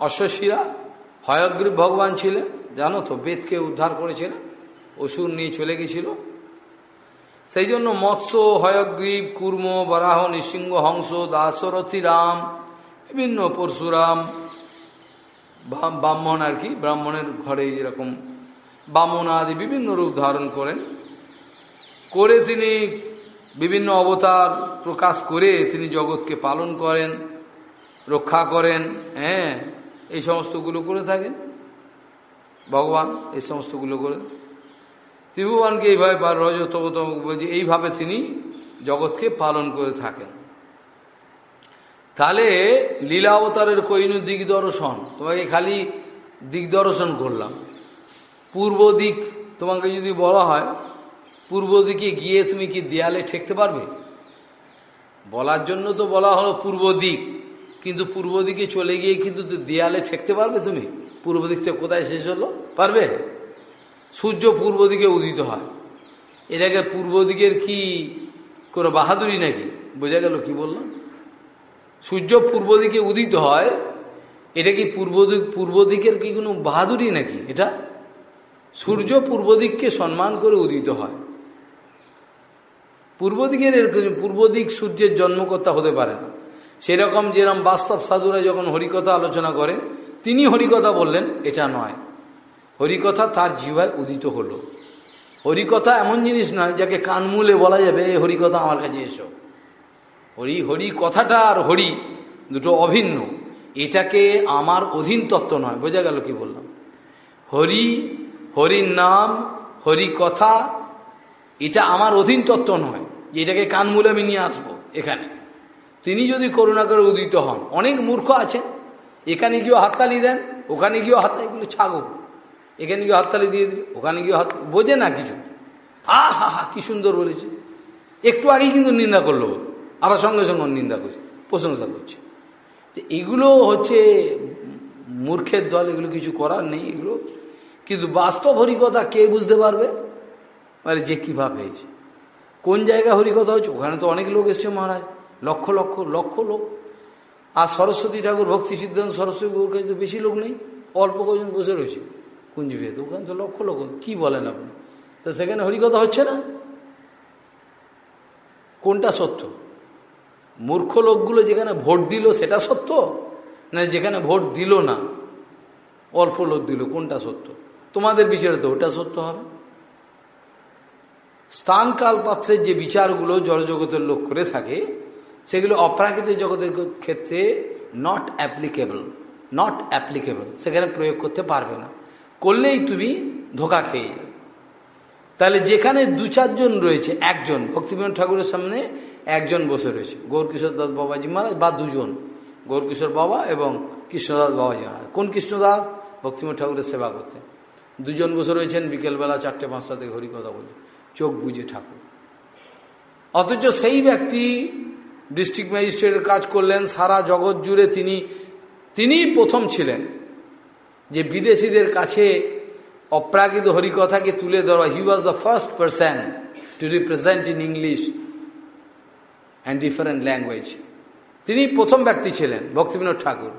অশ্বশিরা, হয়গ্রীব ভগবান ছিলেন, জানো তো, বেদকে উদ্ধার করেছিলেন অসুর নিয়ে চলে গেছিল। সেই জন্য মৎস্য, হয়গ্রীব, কুর্ম, বরাহ, নৃসিংহ, হংস, দাসরথী রাম, বিভিন্ন পরশুরাম ব্রাহ্মণ আর কি, ব্রাহ্মণের ঘরে এরকম বামন আদি বিভিন্ন রূপ ধারণ করেন। করে তিনি বিভিন্ন অবতার প্রকাশ করে তিনি জগৎকে পালন করেন, রক্ষা করেন হ্যাঁ এই সমস্তগুলো করে থাকেন। ভগবান এই সমস্তগুলো করে। ত্রিভুবনকে এইভাবে বা রজতম বলছে, এইভাবে তিনি জগৎকে পালন করে থাকেন। তাহলে লীলা অবতারের কৈনু দিগদর্শন তোমাকে খালি দিগদর্শন করলাম। পূর্ব দিক তোমাকে যদি বলা হয় পূর্ব দিকে গিয়ে তুমি কি দেয়ালে ঠেকতে পারবে? বলার জন্য তো বলা হলো পূর্ব দিক। কিন্তু পূর্ব দিকে চলে গিয়ে কিন্তু দেয়ালে ঠেকতে পারবে তুমি? পূর্ব দিক থেকে কোথায় শেষ হলো? পারবে? সূর্য পূর্ব দিকে উদিত হয়। এটাকে পূর্ব দিকের কি কোনো বাহাদুরি নাকি? বোঝা গেল কি বললাম? সূর্য পূর্ব দিকে উদিত হয়, এটা কি পূর্ব দিক পূর্ব দিকের কি কোনো বাহাদুরি নাকি এটা? সূর্য পূর্ব দিককে সম্মান করে উদিত হয়। পূর্ব দিকের পূর্ব দিক সূর্যের জন্মকর্তা হতে পারে না। সেরকম যেরকম বাস্তব সাধুরা যখন হরিকথা আলোচনা করেন তিনি হরিকথা বললেন, এটা নয়। হরিকথা তার জীবায় উদিত হলো। হরিকথা এমন জিনিস নয়, যাকে কানমূলে বলা যাবে এই হরিকথা আমার কাছে এসো। হরি হরি কথাটা আর হরি দুটো অভিন্ন। এটাকে আমার অধীন তত্ত্ব নয়। বোঝা গেল কি বললাম? হরি, হরির নাম হরি কথা এটা আমার অধীন তত্ত্ব নয়। যে এটাকে কানমূলে আমি নিয়ে আসব এখানে। তিনি যদি করুণা করে উদিত হন, অনেক মূর্খ আছেন, এখানে গিয়েও হাততালি দেন, ওখানে গিয়েও হাত এগুলো ছাগো এখানে গিয়ে হাততালি দিয়ে দিল, ওখানে গিয়ে হাত বোঝে না কিছু। আ হা হা, কি সুন্দর বলেছে। একটু আগেই কিন্তু নিন্দা করল আবার সঙ্গে সঙ্গে নিন্দা করছে, প্রশংসা করছে। তো এগুলো হচ্ছে মূর্খের দল, এগুলো কিছু করার নেই এগুলো। কিন্তু বাস্তব হরিকথা কে বুঝতে পারবে? মানে যে কীভাবে হয়েছে। কোন জায়গায় হরিকথা হচ্ছে ওখানে তো অনেক লোক এসছে মহারাজ। লক্ষ লক্ষ লক্ষ লোক। আর সরস্বতী ঠাকুর, ভক্তি সিদ্ধান্ত সরস্বতী ওর কাছে তো বেশি লোক নেই। অল্প কজন বসে রয়েছে। কুঞ্জবিহাতে ওখানে তো লক্ষ লোক কি বলেন আপনি? তো সেখানে হরিকথা হচ্ছে না? কোনটা সত্য? মূর্খ লোকগুলো যেখানে ভোট দিল, সেটা সত্য? না যেখানে ভোট দিল না, অল্প লোক দিল, কোনটা সত্য? তোমাদের বিচারে তো ওটা সত্য হবে। স্থানকাল পাত্রের যে বিচারগুলো জড়জগতের লোক করে থাকে, সেগুলো অপ্রাকৃতিক জগতের ক্ষেত্রে নট অ্যাপ্লিকেবল নট অ্যাপ্লিকেবল সেখানে প্রয়োগ করতে পারবে না। করলেই তুমি ধোকা খেয়ে যাবে। তাহলে যেখানে দু চারজন রয়েছে, একজন, ভক্তিবিনোদ ঠাকুরের সামনে একজন বসে রয়েছে, গৌরকিশোর দাস বাবাজি মহারাজ বা দুজন, গৌরকিশোর বাবা এবং কৃষ্ণদাস বাবাজি মহারাজ। কোন কৃষ্ণদাস? ভক্তিবিনোদ ঠাকুরের সেবা করতেন দুজন বসে রয়েছেন বিকেলবেলা চারটে পাঁচটাতে ঘড়ি কথা বলছে। চোখ বুঝে ঠাকুর। অথচ সেই ব্যক্তি ডিস্ট্রিক্ট ম্যাজিস্ট্রেটের কাজ করলেন, সারা জগৎ জুড়ে তিনি তিনি প্রথম ছিলেন যে বিদেশিদের কাছে অপ্রাকৃত হরিকথাকে তুলে ধরা। He was the first person to represent in English and different language তিনি প্রথম ব্যক্তি ছিলেন, ভক্তিবিনোদ ঠাকুর।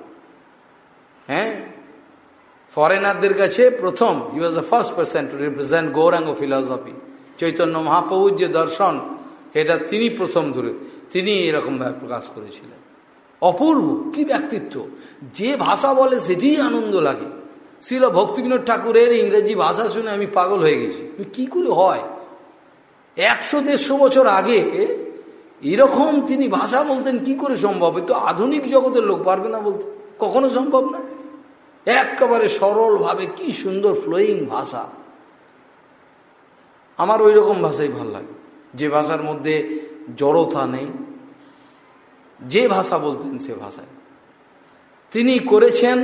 হ্যাঁ? ফরেনারদের কাছে প্রথম। He was the first person to represent Gauranga philosophy Chaitanya মহাপ্রভুর যে দর্শন, এটা তিনি প্রথম ধরে, তিনি এরকমভাবে প্রকাশ করেছিলেন। অপূর্ব, কি ব্যক্তিত্ব! যে ভাষা বলে সেটিই আনন্দ লাগে। শিল ভক্তিবিনোদ ঠাকুরের ইংরেজি ভাষা শুনে আমি পাগল হয়ে গেছি। কি করে হয়? একশো দেড়শো বছর আগে এরকম তিনি ভাষা বলতেন, কি করে সম্ভব? তো আধুনিক জগতের লোক, পারবে না বলতে। কখনো সম্ভব না? একেবারে সরলভাবে, কি সুন্দর ফ্লোয়িং ভাষা। আমার ওই রকম ভাষাই ভালো লাগে। যে ভাষার মধ্যে জড়তা নেই, যে ভাষা বলতেন সে ভাষায়। তিনি করেছেন,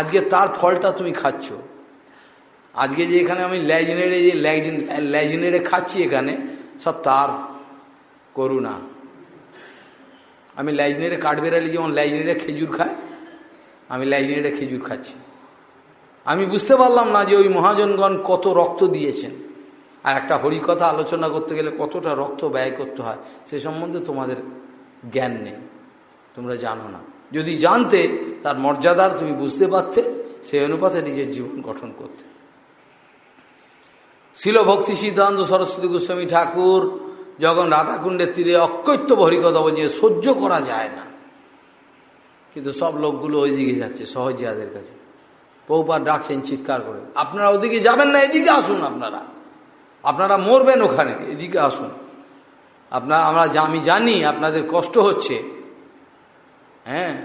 আজকে তার ফলটা তুমি খাচ্ছ। আজকে যে এখানে আমি ল্যাজনেরে যে ল্যাজনেরে খাচ্ছি এখানে, সব তার করুণা। আমি ল্যাজনেরে কাঠবেড়ালি যেমন ল্যাজনেরে খেজুর খায়, আমি ল্যাজনেরে খেজুর খাচ্ছি। আমি বুঝতে পারলাম না যে ওই মহাজনগণ কত রক্ত দিয়েছেন। আর একটা হরিকথা আলোচনা করতে গেলে কতটা রক্ত ব্যয় করতে হয়, সে সম্বন্ধে তোমাদের জ্ঞান নেই। তোমরা জানো না। যদি জানতে, তার মর্যাদার তুমি বুঝতে পারতে, সেই অনুপাতে নিজের জীবন গঠন করতে। শিল ভক্তি সিদ্ধান্ত সরস্বতী গোস্বামী ঠাকুর যখন রাধাকুণ্ডের তীরে অকৈত্য হরিকথা বলছে, সহ্য করা যায় না। কিন্তু সব লোকগুলো ওইদিকে যাচ্ছে, সহজিয়াদের কাছে। পৌপার ডাকছেন চিৎকার করে, আপনারা ওদিকে যাবেন না, এদিকে আসুন আপনারা। আপনারা মরবেন ওখানে। এদিকে আসুন। আপনার, আমরা আমি জানি আপনাদের কষ্ট হচ্ছে। হ্যাঁ?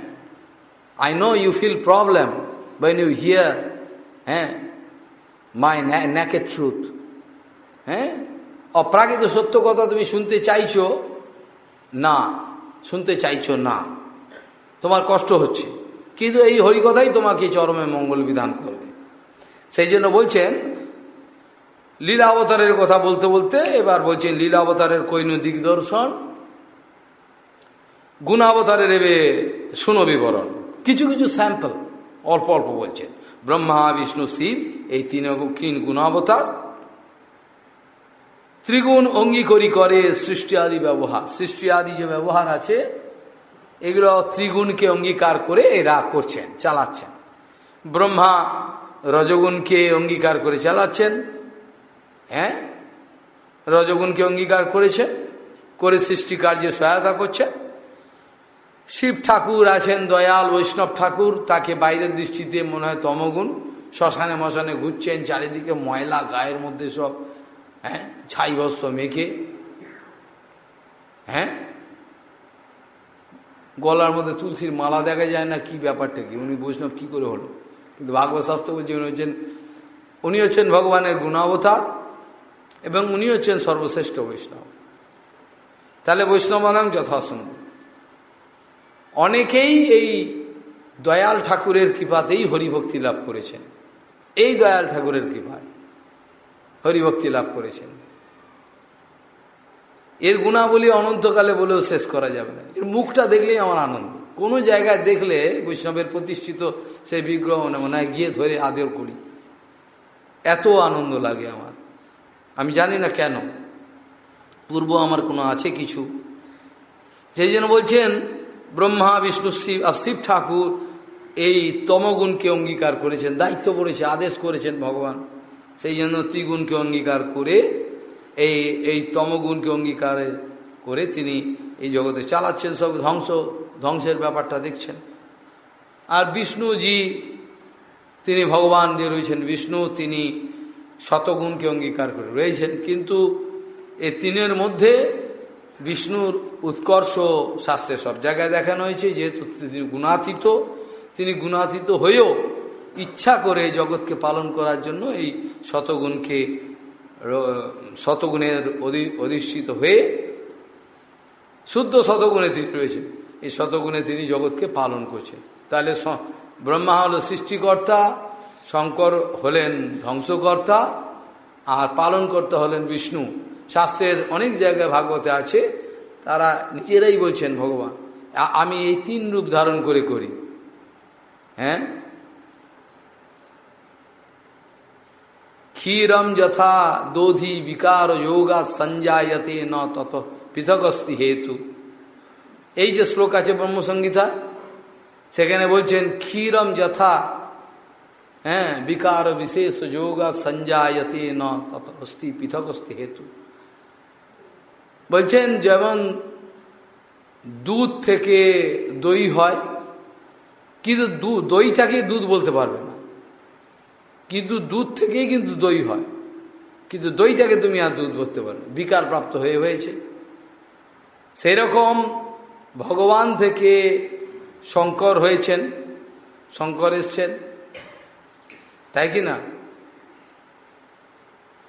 I know you feel problem when you hear হ্যাঁ? মাই ন্যাকের ট্রুথ হ্যাঁ? অপ্রাকৃত সত্য কথা তুমি শুনতে চাইছো? না। শুনতে চাইছো না। তোমার কষ্ট হচ্ছে। কিন্তু এই হরিকথাই তোমাকে চরমে মঙ্গল বিধান করবে। সেই জন্য বলছেন লীলা অবতারের কথা বলতে বলতে এবার বলছেন লীলা অবতারের কৈনদিক দর্শন, গুণাবতারের এবে শুনো বিবরণ। কিছু কিছু স্যাম্পল, অল্প অল্প বলছেন ব্রহ্মা, বিষ্ণু, শিব, এই তিন তিন গুণাবতার, ত্রিগুণ অঙ্গীকরি করে সৃষ্টি আদি ব্যবহার। সৃষ্টি আদি যে ব্যবহার আছে, এগুলো ত্রিগুণকে অঙ্গীকার করে এরা করছেন, চালাচ্ছেন। ব্রহ্মা, রজগুণকে অঙ্গীকার করে চালাচ্ছেন। হ্যাঁ? রজগুণকে অঙ্গীকার করেছে, করে সৃষ্টি কার্যে সহায়তা করছে। শিব ঠাকুর আছেন, দয়াল বৈষ্ণব ঠাকুর, তাকে বাইরের দৃষ্টিতে মনে হয় তমগুণ, শ্মশানে মশানে ঘুরছেন, চারিদিকে ময়লা, গায়ের মধ্যে সব হ্যাঁ ছাই বস্ত্র মেখে হ্যাঁ? গলার মধ্যে তুলসীর মালা দেখা যায় না, কি ব্যাপারটা কি? উনি বৈষ্ণব কি করে হলো? কিন্তু ভাগবত শাস্ত্র বলছে, উনি হচ্ছেন উনি হচ্ছেন ভগবানের গুণাবতার। এবং উনি হচ্ছেন সর্বশ্রেষ্ঠ বৈষ্ণব। তাহলে বৈষ্ণবানাম যথাসম্ভব। অনেকেই এই দয়াল ঠাকুরের কৃপাতেই হরিভক্তি লাভ করেছেন। এই দয়াল ঠাকুরের কৃপায় হরিভক্তি লাভ করেছেন। এর গুণাবলী অনন্তকালে বলেও শেষ করা যাবে না। এর মুখটা দেখলেই আমার আনন্দ। কোনো জায়গায় দেখলে বৈষ্ণবের প্রতিষ্ঠিত সেই বিগ্রহ মনে হয়, গিয়ে ধরে আদর করি। এত আনন্দ লাগে আমার। আমি জানি না কেন। পূর্ব আমার কোনো আছে কিছু? সেই জন্য বলছেন, ব্রহ্মা, বিষ্ণু, শিব শিব ঠাকুর এই তমগুণকে অঙ্গীকার করেছেন, দায়িত্ব পড়েছে, আদেশ করেছেন ভগবান। সেই জন্য ত্রিগুণকে অঙ্গীকার করে এই এই তমগুণকে অঙ্গীকার করে তিনি এই জগতে চালাচ্ছেন, সব ধ্বংস, ধ্বংসের ব্যাপারটা দেখছেন। আর বিষ্ণুজি, তিনি ভগবান যে রয়েছেন, বিষ্ণু তিনি শতগুণকে অঙ্গীকার করে রয়েছেন। কিন্তু এই তিনের মধ্যে বিষ্ণুর উৎকর্ষ শাস্ত্রে সব জায়গায় দেখানো হয়েছে, যেহেতু তিনি গুণাতীত তিনি গুণাতীত হয়েও ইচ্ছা করে জগৎকে পালন করার জন্য এই শতগুণকে শতগুণের অধিষ্ঠিত হয়ে শুদ্ধ শতগুণে তিনি রয়েছেন। এই শতগুণে তিনি জগৎকে পালন করছেন। তাহলে ব্রহ্মা হল সৃষ্টিকর্তা শঙ্কর হলেন ধ্বংসকর্তা আর পালনকর্তা হলেন বিষ্ণু। শাস্ত্রের অনেক জায়গায় ভাগবতে আছে, তারা নিজেরাই বলছেন, ভগবান আমি এই তিন রূপ ধারণ করে করি। হ্যাঁ? ক্ষীরম যথা দোধি বিকার যোগা সঞ্জায়তে ন তত পৃথকস্তি হেতু। এই যে শ্লোক আছে ব্রহ্মসংগীতা সেখানে বলছেন, ক্ষীরম যথা হ্যাঁ বিকার বিশেষ যোগা সঞ্জায়তে ন অস্তি পৃথকস্তি হেতু বলছেন যেমন দুধ থেকে দই হয় কিন্তু দইটাকে দুধ বলতে পারবে না কিন্তু দুধ থেকেই কিন্তু দই হয় কিন্তু দইটাকে তুমি আর দুধ বলতে পারবে বিকার প্রাপ্ত হয়ে হয়েছে সেই রকম ভগবান থেকে শঙ্কর হয়েছেন শঙ্কর এসছেন তাই কি না?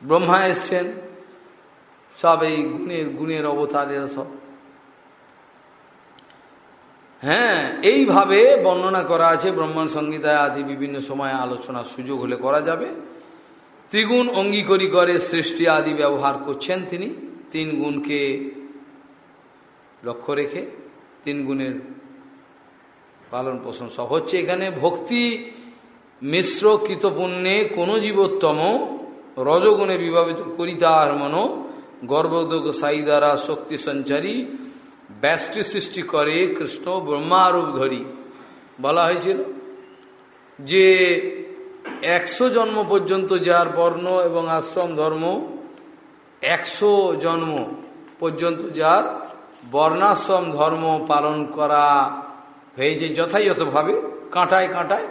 ব্রহ্মা এসছেন, সব এই গুণের গুণের অবতার সব। হ্যাঁ এইভাবে বর্ণনা করা আছে ব্রহ্মণ সংগীতায় আদি বিভিন্ন সময় আলোচনার সুযোগ হলে করা যাবে। ত্রিগুণ অঙ্গীকরি করে সৃষ্টি আদি ব্যবহার করছেন তিনি। তিন গুণকে লক্ষ্য রেখে তিন গুণের পালন পোষণ সব হচ্ছে এখানে ভক্তি মিশ্র কৃতপুণ্যে কোনো জীবোত্তম রজগুণে বিভাবিত করি তার মন গর্ভদোগ সাই দ্বারা শক্তি সঞ্চারী ব্যষ্টি সৃষ্টি করে কৃষ্ণ ব্রহ্মারূপ ধরি। বলা হয়েছিল যে একশো জন্ম পর্যন্ত যার বর্ণ এবং আশ্রম ধর্ম, একশো জন্ম পর্যন্ত যার বর্ণাশ্রম ধর্ম পালন করা হয়েছে যথাযথভাবে, কাঁটায় কাঁটায়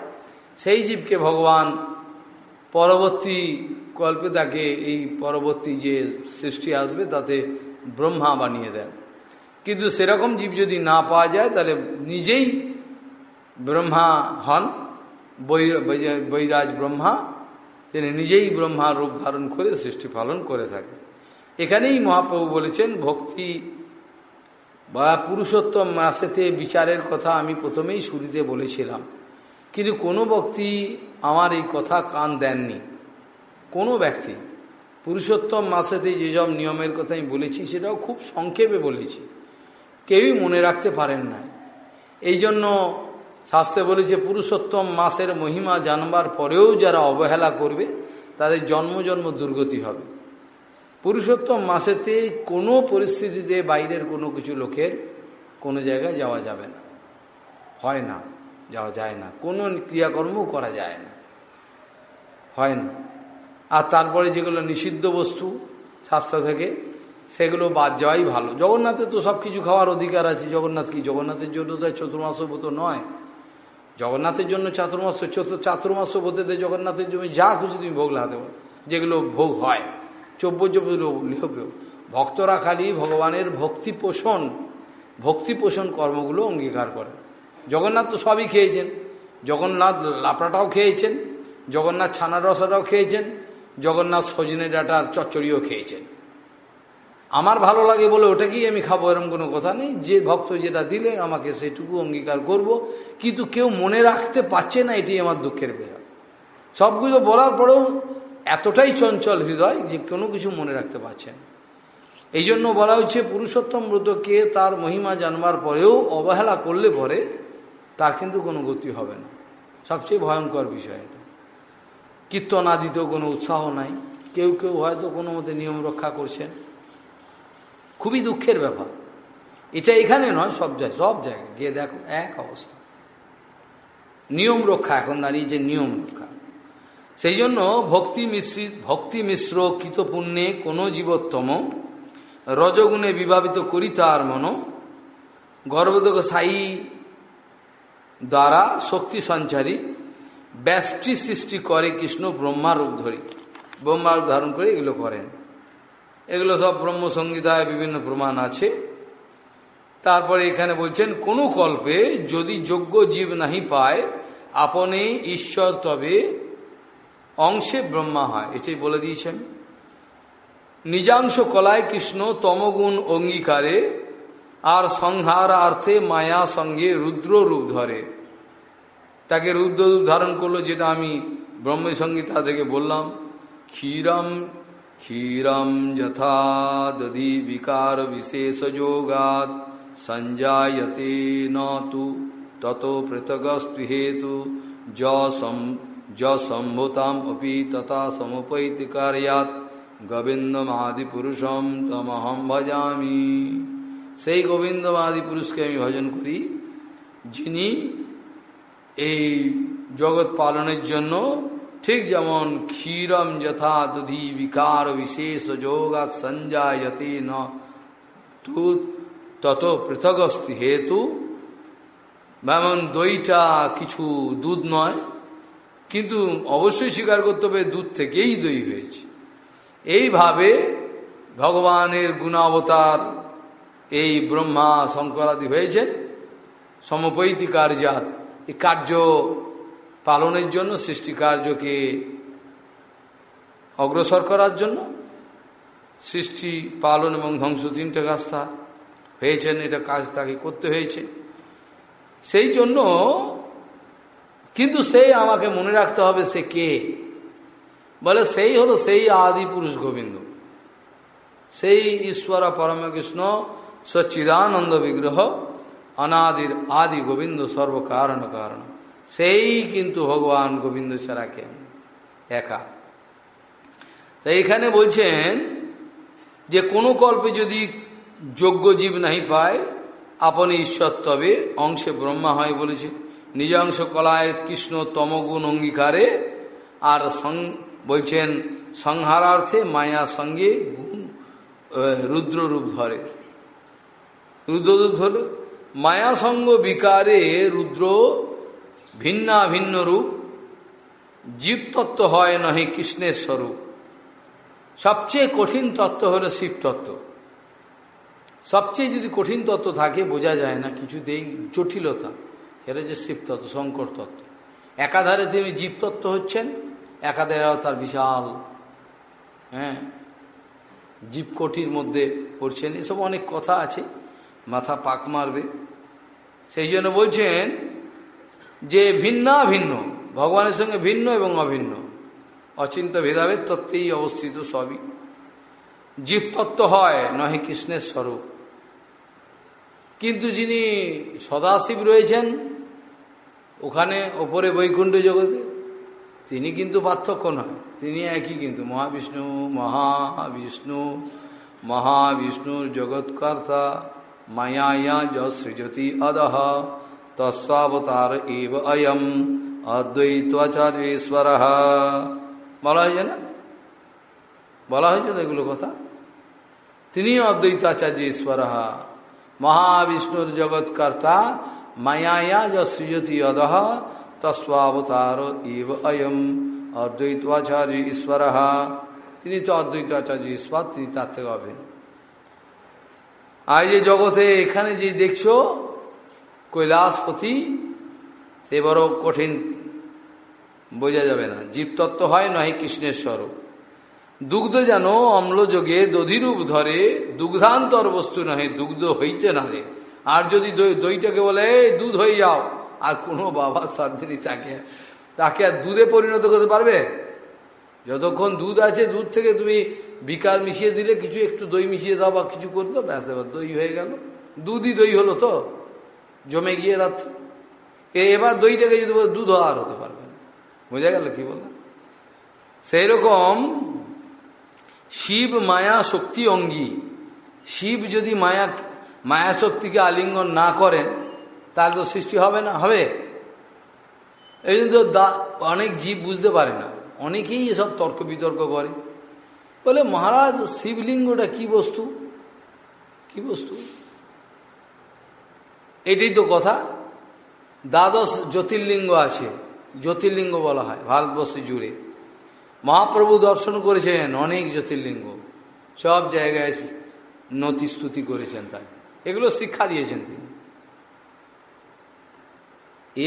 সেই জীবকে ভগবান পরবর্তী কল্পে তাকে এই পরবর্তী যে সৃষ্টি আসবে তাতে ব্রহ্মা বানিয়ে দেন। কিন্তু সেরকম জীব যদি না পাওয়া যায়, তাহলে নিজেই ব্রহ্মা হন বৈরাজ ব্রহ্মা, তিনি নিজেই ব্রহ্মার রূপ ধারণ করে সৃষ্টি পালন করে থাকে এখানেই মহাপ্রভু বলেছেন, ভক্তি বা পুরুষোত্তম মাসেতে বিচারের কথা আমি প্রথমেই শুরুতে বলেছিলাম। কিন্তু কোনো ব্যক্তি আমার এই কথা কান দেননি। কোনো ব্যক্তি। পুরুষোত্তম মাসেতে যেসব নিয়মের কথা আমি বলেছি, সেটাও খুব সংক্ষেপে বলেছি। কেউই মনে রাখতে পারেন না। এই জন্য শাস্ত্রে বলেছে, পুরুষোত্তম মাসের মহিমা জানবার পরেও যারা অবহেলা করবে, তাদের জন্ম জন্ম দুর্গতি হবে। পুরুষোত্তম মাসেতে কোনো পরিস্থিতিতে বাইরের কোনো কিছু লোকের কোনো জায়গায় যাওয়া যাবে না। হয় না। যাওয়া যায় না। কোনো ক্রিয়াকর্ম করা যায় না। হয় না। আর তারপরে যেগুলো নিষিদ্ধ বস্তু স্বাস্থ্য থেকে, সেগুলো বাদ যাওয়াই ভালো। জগন্নাথের তো সব কিছু খাওয়ার অধিকার আছে। জগন্নাথ কি? জগন্নাথের জন্য তো চতুর্মাস ব্রত নয়। জগন্নাথের জন্য চাতুর্মাস, চতুর চাতুর্মাস ব্রতেতে জগন্নাথের জন্য যা খুশি তুমি ভোগ লাগাতে পারো। যেগুলো ভোগ হয়। চব্বজ লিখবেও ভক্তরা খালি ভগবানের ভক্তি পোষণ ভক্তি পোষণ কর্মগুলো অঙ্গীকার করে। জগন্নাথ তো সবই খেয়েছেন। জগন্নাথ লাপড়াটাও খেয়েছেন, জগন্নাথ ছানার রসাটাও খেয়েছেন, জগন্নাথ সজনে ডাটার চচ্চড়িও খেয়েছেন। আমার ভালো লাগে বলে ওটাকেই আমি খাব, এরম কোনো কথা নেই। যে ভক্ত যেটা দিলে আমাকে সেটুকু অঙ্গীকার করব, কিন্তু কেউ মনে রাখতে পারছে না, এটি আমার দুঃখের বিষয়। সবগুলো বলার পরেও এতটাই চঞ্চল হৃদয় যে কোনো কিছু মনে রাখতে পারছেন এই জন্য বলা হচ্ছে, পুরুষোত্তম ব্রতকে তার মহিমা জানবার পরেও অবহেলা করলে পরে তার কিন্তু কোনো গতি হবে না। সবচেয়ে ভয়ঙ্কর বিষয় এটা। কীর্তন আদিতেও কোনো উৎসাহ নাই। কেউ কেউ হয়তো কোনো মতে নিয়ম রক্ষা করছেন। খুবই দুঃখের ব্যাপার। এটা এখানে নয়, সব জায়গায় সব জায়গায়। গিয়ে দেখো, এক অবস্থা। নিয়ম রক্ষা, এখন দাঁড়িয়ে যে নিয়ম রক্ষা। সেই জন্য ভক্তি মিশ্রিত ভক্তি মিশ্র কৃতপুণ্যে কোনো জীবোত্তম রজগুণে বিভাবিত করি তার মন গর্ভদক সাই দ্বারা শক্তি সঞ্চারী ব্যষ্টি সৃষ্টি করে কৃষ্ণ ব্রহ্মার রূপ ধরি। ব্রহ্মার রূপ ধারণ করে এগুলো করেন। এগুলো সব ব্রহ্মসংগীতায় বিভিন্ন প্রমাণ আছে। তারপরে এখানে বলছেন, কোনো কল্পে যদি যোগ্য জীব নাহি পায়, আপনি ঈশ্বর তবে অংশে ব্রহ্মা হয়। এটাই বলে দিয়েছেন। নিজাংশ কলায় কৃষ্ণ তমগুণ অঙ্গীকারে আর সংহারার্থে মায়া সঙ্গে রুদ্র রূপ ধরে। তাকে রুদ্র রূপ ধারণ করল যেটা আমি ব্রহ্মসংগীতা থেকে বললাম। ক্ষীরম ক্ষীরম যথা দধি বিকার বিশেষ যোগাত সঞ্জায়তে নু তত পৃথক স্পৃহেতু, য সম্ভুতাম অপি তথা সমুপৈতি কার্যাত গোবিন্দমাদি পুরুষম তমহম ভজামি। সেই গোবিন্দমাদি পুরুষকে আমি ভজন করি, যিনি এই জগৎ পালনের জন্য ঠিক যেমন ক্ষীরম যথা দুধি বিকার বিশেষ যোগাত সঞ্জায়তে ন তত পৃথকস্তি হেতু। যেমন দইটা কিছু দুধ নয়, কিন্তু অবশ্যই স্বীকার করতে হবে দুধ থেকেই দই হয়েছে। এইভাবে ভগবানের গুণাবতার এই ব্রহ্মা শঙ্করাদি হয়েছেন। সমপৈতি কার্যাত। এই কার্য পালনের জন্য, সৃষ্টি কার্যকে অগ্রসর করার জন্য সৃষ্টি, পালন এবং ধ্বংস তিনটে কাজ তার হয়েছেন, এটা কাজ তাকে করতে হয়েছে। সেই জন্য কিন্তু সেই আমাকে মনে রাখতে হবে সে কে? বলে, সেই হলো সেই আদি পুরুষ গোবিন্দ। সেই ঈশ্বর পরমকৃষ্ণ সচ্চিদানন্দ বিগ্রহ, অনাদির আদি গোবিন্দ সর্বকারণ কারণ। সেই কিন্তু ভগবান গোবিন্দ ছাড়া কেন একা। তাই এখানে বলছেন যে কোনো কল্পে যদি যোগ্য জীব নাহি পায়, আপনি ঈশ্বর তবে অংশে ব্রহ্মা হয় বলেছে। নিজ অংশ কলায় কৃষ্ণ তমগুণ অঙ্গীকারে আর বলছেন সংহারার্থে মায়া সঙ্গে রুদ্র রূপ ধরে। রুদ্ররূপ ধরে মায়াসঙ্গ বিকারে রুদ্র ভিন্না ভিন্ন রূপ জীবতত্ত্ব হয় নহে কৃষ্ণের স্বরূপ সবচেয়ে কঠিন তত্ত্ব হলো শিবতত্ত্ব সবচেয়ে যদি কঠিন তত্ত্ব থাকে, বোঝা যায় না, কিছুতেই জটিলতা। এটা যে শিবতত্ত্ব শঙ্কর তত্ত্ব। একাধারে তিনি জীবতত্ত্ব হচ্ছেন, একাধারে তার বিশাল হ্যাঁ জীবকটির মধ্যে পড়ছেন। এসব অনেক কথা আছে। মাথা পাক মারবে। সেই জন্য বলছেন যে ভিন্না ভিন্ন, ভগবানের সঙ্গে ভিন্ন এবং অভিন্ন। অচিন্ত ভেদাভেদ তত্ত্বেই অবস্থিত সবই। জীবতত্ত্ব হয়, নহে কৃষ্ণের স্বরূপ। কিন্তু যিনি সদাশিব রয়েছেন, ওখানে ওপরে বৈকুণ্ঠ জগতে, তিনি কিন্তু পার্থক্য নয়। তিনি একই কিন্তু, মহাবিষ্ণু মহাবিষ্ণু, মহাবিষ্ণুর জগৎকর্তা। মায়া য সৃজতি অদহ তস্বাবতার এব অয়ম অদ্বৈতাচার্যেশ্বর বলা হয়েছে না বলা হয়েছে তো এগুলো কথা তিনি অদ্বৈতাচার্য ঈশ্বর মহাবিষ্ণুর জগৎকর্তা মায়া য সৃজতি অদহ তস্বাবতার ইব অয়ম অদ্বৈতাচার্য ঈশ্বর তিনি তো অদ্বৈতাচার্য ঈশ্বর তিনি তার থেকে হবেন আর যে জগতে এখানে যে দেখছ, কৈলাসপতি সে বড় কঠিন বোঝা যাবে না। জীবতত্ত্ব হয় নয় কৃষ্ণের স্বরূপ। দুগ্ধ যেন অম্লযোগে দধিরূপ ধরে, দুগ্ধান্তর বস্তু নহে, দুগ্ধ হইতে না রে আর যদি দইটাকে বলে দুধ হয়ে যাও। আর কোনো বাবার সাধ্যনি তাকে তাকে আর দুধে পরিণত করতে পারবে? যতক্ষণ দুধ আছে, দুধ থেকে তুমি বিকাল মিশিয়ে দিলে কিছু একটু দই মিশিয়ে দাও বা কিছু করে দাও ব্যাস, এবার দই হয়ে গেল। দুধই দই হলো তো, জমে গিয়ে রাত্রে। এবার দইটাকে যদি দুধ আর হতে পারবে বোঝা গেল কি বললাম? সেই রকম শিব মায়া শক্তি অঙ্গী। শিব যদি মায়া মায়া শক্তিকে আলিঙ্গন না করেন, তাহলে তো সৃষ্টি হবে না, হবে। এই জন্য অনেক জীব বুঝতে পারে না। অনেকেই এসব তর্ক বিতর্ক করে। বলে, মহারাজ শিবলিঙ্গটা কি বস্তু? কি বস্তু? এটাই তো কথা। দ্বাদশ জ্যোতির্লিঙ্গ আছে, জ্যোতির্লিঙ্গ বলা হয়, ভারতবর্ষে জুড়ে। মহাপ্রভু দর্শন করেছেন অনেক জ্যোতির্লিঙ্গ। সব জায়গায় নতি স্তুতি করেছেন তাই এগুলো শিক্ষা দিয়েছেন তিনি।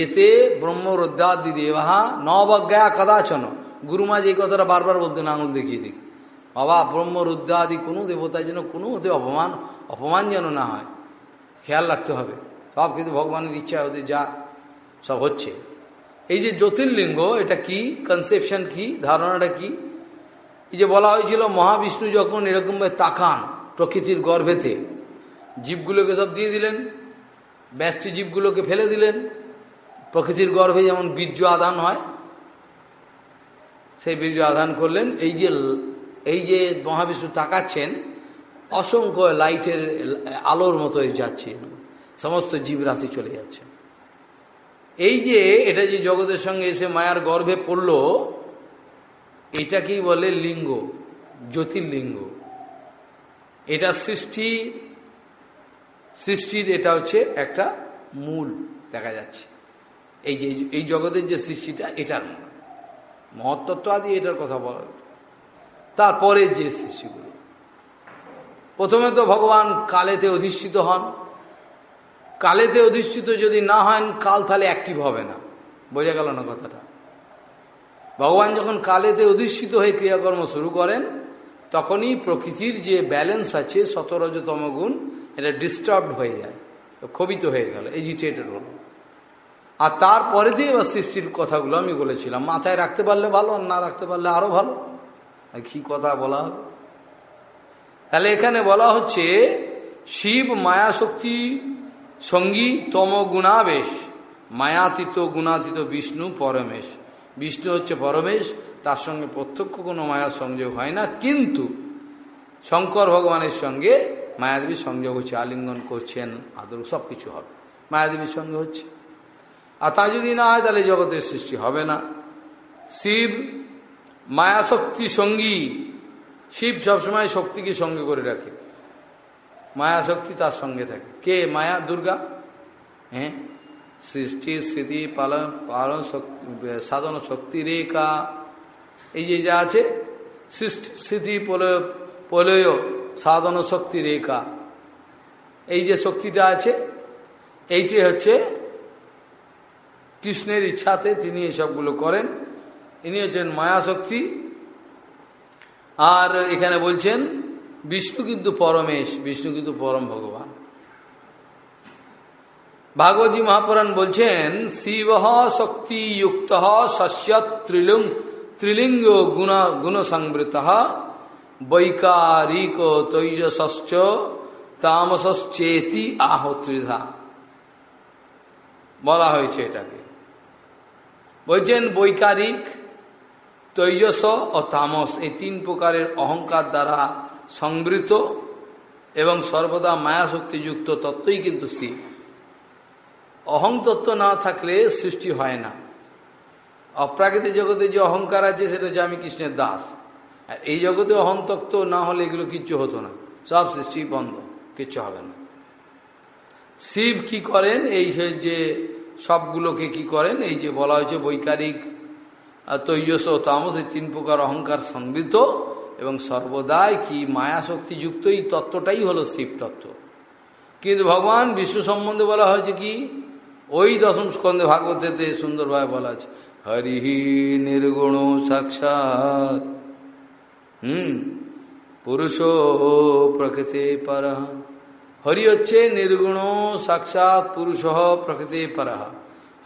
এতে ব্রহ্মরুদ্রাদি দেবাহা নবজ্ঞা কদাচন। গুরুমা যে কথাটা বারবার বলতেন, আঙুল দেখিয়ে দিক বাবা ব্রহ্ম রুদ্র ব্রহ্মরুদ্রাদি কোনো দেবতায় যেন কোনো মতে অপমান অপমান যেন না হয়। খেয়াল রাখতে হবে। সব কিন্তু ভগবানের ইচ্ছা, ওদের যা সব হচ্ছে। এই যে জ্যোতির্লিঙ্গ, এটা কি? কনসেপশন কি? ধারণাটা কি? এই যে বলা হয়েছিল, মহাবিষ্ণু যখন এরকমভাবে তাকান প্রকৃতির গর্ভেতে, জীবগুলোকে সব দিয়ে দিলেন, ব্যস্ত জীবগুলোকে ফেলে দিলেন। প্রকৃতির গর্ভে যেমন বীর্য আদান হয়, সেই বীর্য আদান করলেন। এই যে এই যে মহাবিষ্ণু তাকাচ্ছেন, অসংখ্য লাইটের আলোর মতো যাচ্ছে, সমস্ত জীবরাশি চলে যাচ্ছে। এই যে এটা যে জগতের সঙ্গে এসে মায়ার গর্ভে পড়ল এটাকেই বলে লিঙ্গ? জ্যোতির্লিঙ্গ। এটা সৃষ্টি, সৃষ্টির এটা হচ্ছে একটা মূল, দেখা যাচ্ছে। এই যে, এই জগতের যে সৃষ্টিটা, এটার মূল। মহত্তত্ব আদি এটার কথা বলা তারপরে যে সৃষ্টিগুলো প্রথমে তো ভগবান কালেতে অধিষ্ঠিত হন। কালেতে অধিষ্ঠিত যদি না হন, কাল তাহলে অ্যাক্টিভ হবে না। বোঝা গেল না কথাটা? ভগবান যখন কালেতে অধিষ্ঠিত হয়ে ক্রিয়াকর্ম শুরু করেন, তখনই প্রকৃতির যে ব্যালেন্স আছে সতরজতম গুণ, এটা ডিস্টার্বড হয়ে যায়, ক্ষোভিত হয়ে গেল এজিটেটেড হল। আর তারপরে দিয়ে এবার সৃষ্টির কথাগুলো আমি বলেছিলাম, মাথায় রাখতে পারলে ভালো, আর না রাখতে পারলে আরও ভালো। কি কথা বলা? হবে তাহলে এখানে বলা হচ্ছে, শিব মায়া শক্তি সঙ্গী তম গুণাবেশ, মায়াতীত গুণাতীত বিষ্ণু পরমেশ। বিষ্ণু হচ্ছে পরমেশ, তার সঙ্গে প্রত্যক্ষ কোনো মায়ার সংযোগ হয় না, কিন্তু শঙ্কর ভগবানের সঙ্গে মায়াদেবীর সংযোগ হচ্ছে, আলিঙ্গন করছেন আদর সব কিছু হবে। মায়াদেবীর সঙ্গে হচ্ছে। আর তা যদি না হয়, তাহলে জগতের সৃষ্টি হবে না। শিব মায়াশক্তি সঙ্গী, শিব সবসময় শক্তিকে সঙ্গে করে রাখে। মায়াশক্তি তার সঙ্গে থাকে। কে? মায়া, দুর্গা? হ্যাঁ? সৃষ্টি, স্মৃতি, পালন পালন শক্তি, সাধন শক্তি, রেখা। এই যে যা আছে, সৃষ্টি, স্মৃতি, প্রলয় সাধন শক্তি, রেখা। এই যে শক্তিটা আছে, এইটি হচ্ছে কৃষ্ণের ইচ্ছাতে তিনি এসবগুলো করেন। ইনি হচ্ছেন মায়াশক্তি। আর এখানে বলছেন, বিষ্ণু কিন্তু পরমেশ, বিষ্ণু কিন্তু পরম ভগবান। ভাগবতী মহাপুরাণ বলছেন, শিব শক্তিযুক্ত শস্য ত্রিলিঙ্গ ত্রিলিঙ্গ গুণ, গুণসংবৃত বৈকারিক তৈজস্য তামসশ্চেতি আহ ত্রিধা। বলা হয়েছে এটাকে। বলছেন, বৈকারিক তৈজস ও তামস এই তিন প্রকারের অহংকার দ্বারা সংবৃত এবং সর্বদা মায়াশক্তিযুক্ত তত্ত্বই কিন্তু শিব অহং তত্ত্ব না থাকলে সৃষ্টি হয় না। অপ্রাকৃতিক জগতে যে অহংকার আছে, সেটা হচ্ছে আমি কৃষ্ণের দাস। আর এই জগতে অহং তত্ত্ব না হলে এগুলো কিচ্ছু হতো না। সব সৃষ্টি বন্ধ, কিচ্ছু হবে না। শিব কি করেন? এই যে সবগুলোকে কি করেন? এই যে বলা হয়েছে বৈকারিক তৈজস তামস এই তিন প্রকার অহংকার সমৃদ্ধ এবং সর্বদাই কি মায়া শক্তিযুক্ত এই তত্ত্বটাই হলো শিব তত্ত্ব। কিন্তু ভগবান বিশ্ব সম্বন্ধে বলা হয়েছে কি, ওই দশম স্কন্ধে ভাগবতেতে সুন্দরভাবে বলা আছে, হরিহি নির্গুণ সাক্ষাৎ, হুম, পুরুষ প্রকৃতি পর হরি হচ্ছে নির্গুণ সাক্ষাৎ, পুরুষ প্রকৃতি পর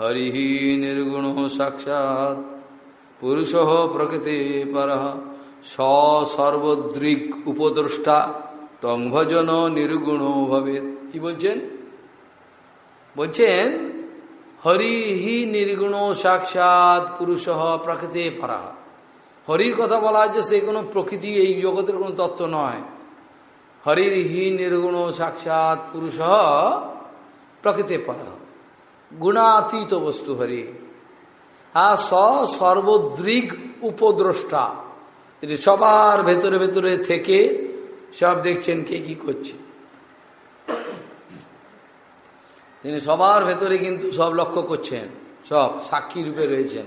হরিহি নির্গুণ সাক্ষাৎ পুরুষ প্রকৃতি পর সর্বদ্রিক উপদ্রষ্টা তং ভজন নির্গুণ ভাবে কি বলছেন? বলছেন, হরি হি নির্গুণ সাক্ষাৎ পুরুষ প্রকৃতি পারা। হরির কথা বলা হচ্ছে, সে কোনো প্রকৃতি, এই জগতের কোনো তত্ত্ব নয়। হরির হি নির্গুণ সাক্ষাৎ পুরুষ প্রকৃতি পারা। গুণাতীত বস্তু হরি। হ্যাঁ স সর্বদ্রিক উপদ্রষ্টা। তিনি সবার ভেতরে ভেতরে থেকে সব দেখছেন কে কি করছে। তিনি সবার ভেতরে কিন্তু সব লক্ষ্য করছেন, সব সাক্ষী রূপে রয়েছেন।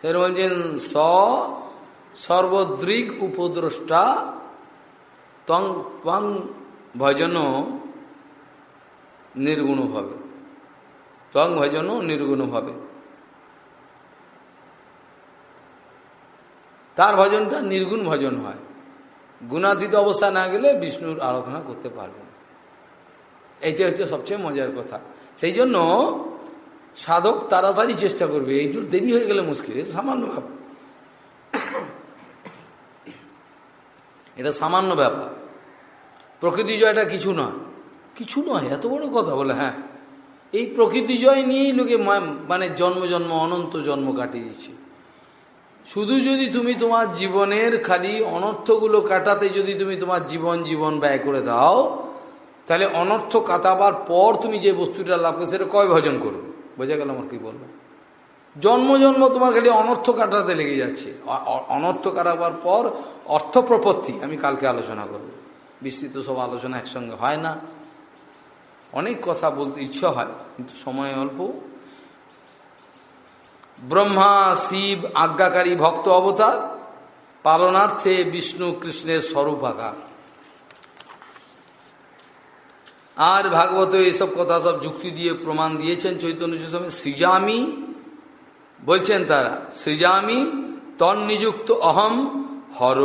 সেরকম বলছেন, স সর্বদ্রিক উপদ্রষ্টা তং ত্বং ভজন নির্গুণ হবে তং ভজন নির্গুণ হবে তার ভজনটা নির্গুণ ভজন হয়। গুণাতীত অবস্থা না গেলে বিষ্ণুর আরাধনা করতে পারবে না। এইটা হচ্ছে সবচেয়ে মজার কথা। সেই জন্য সাধক তাড়াতাড়ি চেষ্টা করবে। এইটুর দেরি হয়ে গেলে মুশকিল, এটা সামান্য ব্যাপার। এটা সামান্য ব্যাপার। প্রকৃতি জয়টা কিছু নয়। কিছু নয়, এত বড় কথা বলে হ্যাঁ। এই প্রকৃতি জয় নিয়েই লোকে মানে জন্ম জন্ম, অনন্ত জন্ম কাটিয়ে দিচ্ছে। শুধু যদি তুমি তোমার জীবনের খালি অনর্থগুলো কাটাতে যদি তুমি তোমার জীবন জীবন ব্যয় করে দাও, তাহলে অনর্থ কাটাবার পর তুমি যে বস্তুটা লাভ করো সেটা কয় ভজন করো বোঝা গেল আমার কি বললাম জন্ম জন্ম তোমার খালি অনর্থ কাটাতে লেগে যাচ্ছে। অনর্থ কাটাবার পর অর্থ প্রপত্তি, আমি কালকে আলোচনা করব। বিস্তৃত সব আলোচনা একসঙ্গে হয় না। অনেক কথা বলতে ইচ্ছা হয়, কিন্তু সময় অল্প। ব্রহ্মা, শিব, আজ্ঞাকারী ভক্ত অবতার, পালনার্থে বিষ্ণু কৃষ্ণের স্বরূপ আকার। আর ভাগবত এইসব কথা সব যুক্তি দিয়ে প্রমাণ দিয়েছেন চৈতন্য চৈতন্য সৃজামি, বলছেন তারা, সৃজামি তন্নিযুক্ত অহম হর,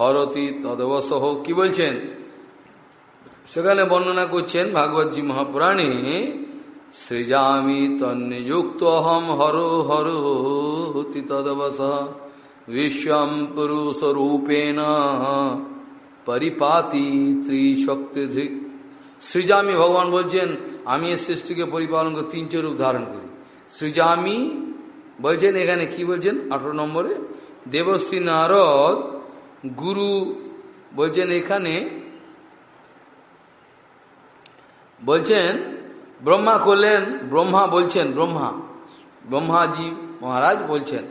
হরতি তদবসহ। কি বলছেন? সেখানে বর্ণনা করছেন ভাগবতী মহাপুরাণে সৃজামি তন্নিযুক্তহম হরো হরোতি তদবস বিশ্বম পুরুষরূপেণ পরিপাতি ত্রিশক্তি সৃজামি ভগবান বলছেন আমি এই সৃষ্টিকে পরিপালন করে তিনটে রূপ ধারণ করি সৃজামি বলছেন এখানে কি বলছেন আঠারো নম্বরে দেবশ্রী নারদ গুরু বলছেন এখানে বলছেন ব্রহ্মা করলেন, ব্রহ্মা বলছেন, ব্রহ্মা, ব্রহ্মাজি মহারাজ বলছেন,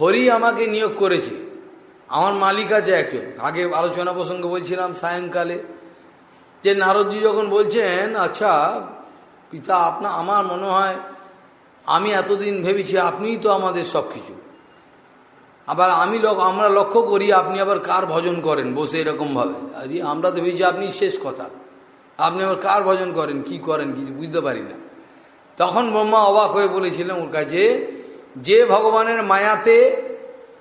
হরি আমাকে নিয়োগ করেছে। আমার মালিক আছে একজন। আগে আলোচনা প্রসঙ্গে বলছিলাম সায়ংকালে। যে নারদজি যখন বলছেন আচ্ছা পিতা আপনার আমার মনে হয় আমি এতদিন ভেবেছি আপনিই তো আমাদের সব কিছু আবার আমি আমরা লক্ষ্য করি আপনি আবার কার ভজন করেন বসে এরকমভাবে। আরে, আমরা তো ভেবেছি আপনি শেষ কথা। আপনি আবার কার ভজন করেন, কি করেন, কিছু বুঝতে পারি না। তখন ব্রহ্মা অবাক হয়ে বলেছিলেন ওর কাছে, যে ভগবানের মায়াতে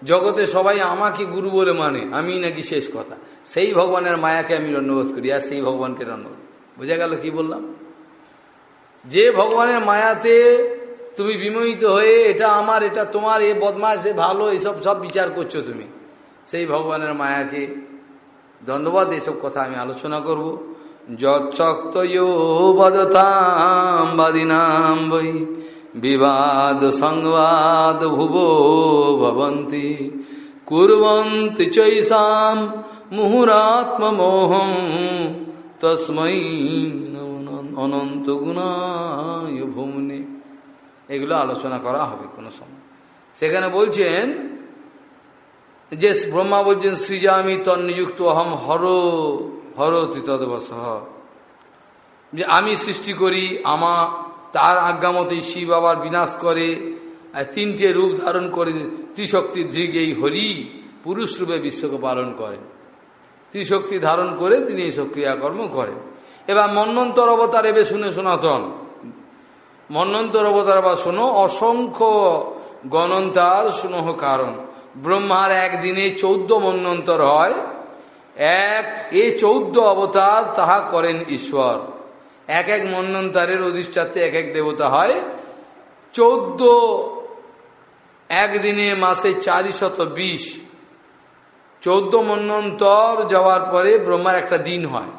জগতে সবাই আমাকে গুরু বলে মানে আমি নাকি শেষ কথা। সেই ভগবানের মায়াকে আমি রণ্যবোধ করি, আর সেই ভগবানকে রণ্যবোধ বোঝা গেল কি বললাম? যে ভগবানের মায়াতে তুমি বিমোহিত হয়ে, এটা আমার, এটা তোমার, এ বদমাস এ ভালো, এসব সব বিচার করছ তুমি। সেই ভগবানের মায়াকে ধন্যবাদ, এসব কথা আমি আলোচনা করব। বৈ বিবাদ সংবাদ ভুবো ভবন্তি কুরবন্তি চৈসাম মুহুরাত্মমোহম তস্মৈ অনন্ত গুণায় ভূমনে এগুলো আলোচনা করা হবে কোনো সময়। সেখানে বলছেন যে ব্রহ্মা বলছেন সৃজামি তন্নিযুক্ত অহম হর হরতি তদবস যে আমি সৃষ্টি করি, আমা তার আজ্ঞা মতোই শিব আবার বিনাশ করে তিনটে রূপ ধারণ করে ত্রিশক্তির দিক এই হরি পুরুষ রূপে বিশ্বকে পালন করেন ত্রিশক্তি ধারণ করে তিনি এইসব ক্রিয়াকর্ম করেন। এবার মন্নন্তর অবতার এবে শুনে সনাতন। মন্নন্তর অবতার বা শোনো, অসংখ্য গণন্তার শুনহ কারণ। ব্রহ্মার একদিনে চৌদ্দ মন্নন্তর হয় এক এ চৌদ্দ অবতার তাহা করেন ঈশ্বর। এক এক মন্নন্তরের অধিষ্ঠাতে এক এক দেবতা হয়। চৌদ্দ একদিনে মাসে চারি শত বিশ। চৌদ্দ মন্নন্তর যাওয়ার পরে ব্রহ্মার একটা দিন হয়।